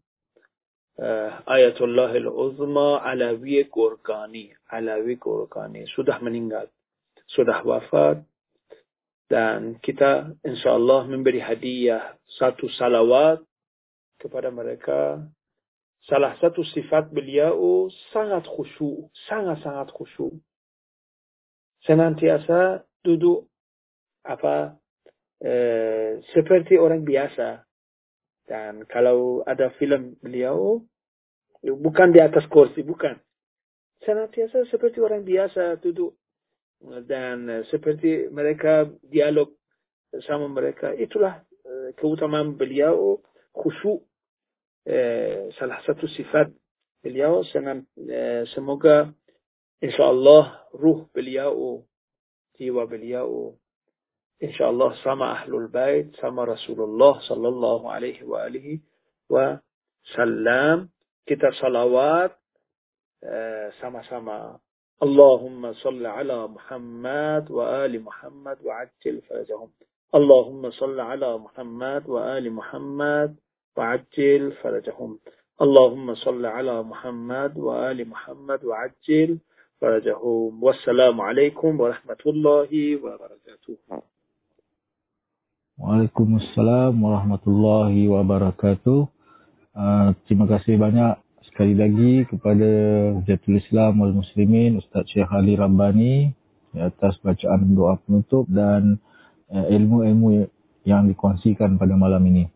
uh, Ayatullah al-Uzma Alawi Gorkani Alawi Gorkani sudah meninggal. Sudah wafat. Dan kita insyaallah memberi hadiah satu salawat kepada mereka. Salah satu sifat beliau sangat khusyuk, sangat-sangat khusyuk. Senantiasa duduk apa eh, seperti orang biasa. Dan kalau ada film beliau, bukan di atas kursi, bukan. Senantiasa seperti orang biasa duduk. Dan seperti mereka dialog sama mereka. Itulah eh, keutamaan beliau khusyuk eh, salah satu sifat beliau eh, semoga insyaallah ruh beliau jiwa beliau insyaallah sama ahlul bait sama Rasulullah sallallahu alaihi wa alihi wa sallam. Kita salawat eh, sama-sama. اللهم صل على محمد وآل محمد وعجل فرجهم اللهم صل على محمد وآل محمد وعجل فرجهم اللهم صل على محمد وآل محمد وعجل فرجهم والسلام عليكم ورحمة الله وبركاته Waalaikumsalam warahmatullahi wabarakatuh. Uh, terima kasih banyak sekali lagi kepada Jatul Islam wal Muslimin Ustaz Syekh Ali Rabbani atas bacaan doa penutup dan uh, ilmu-ilmu yang dikongsikan pada malam ini.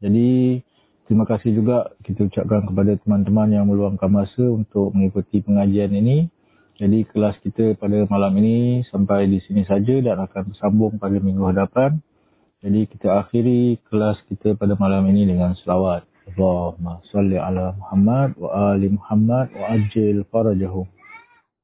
Jadi terima kasih juga kita ucapkan kepada teman-teman yang meluangkan masa untuk mengikuti pengajian ini. Jadi kelas kita pada malam ini sampai di sini saja dan akan bersambung pada minggu hadapan. Jadi kita akhiri kelas kita pada malam ini dengan selawat. Allahumma salli ala Muhammad wa ali Muhammad wa ajil farajahum.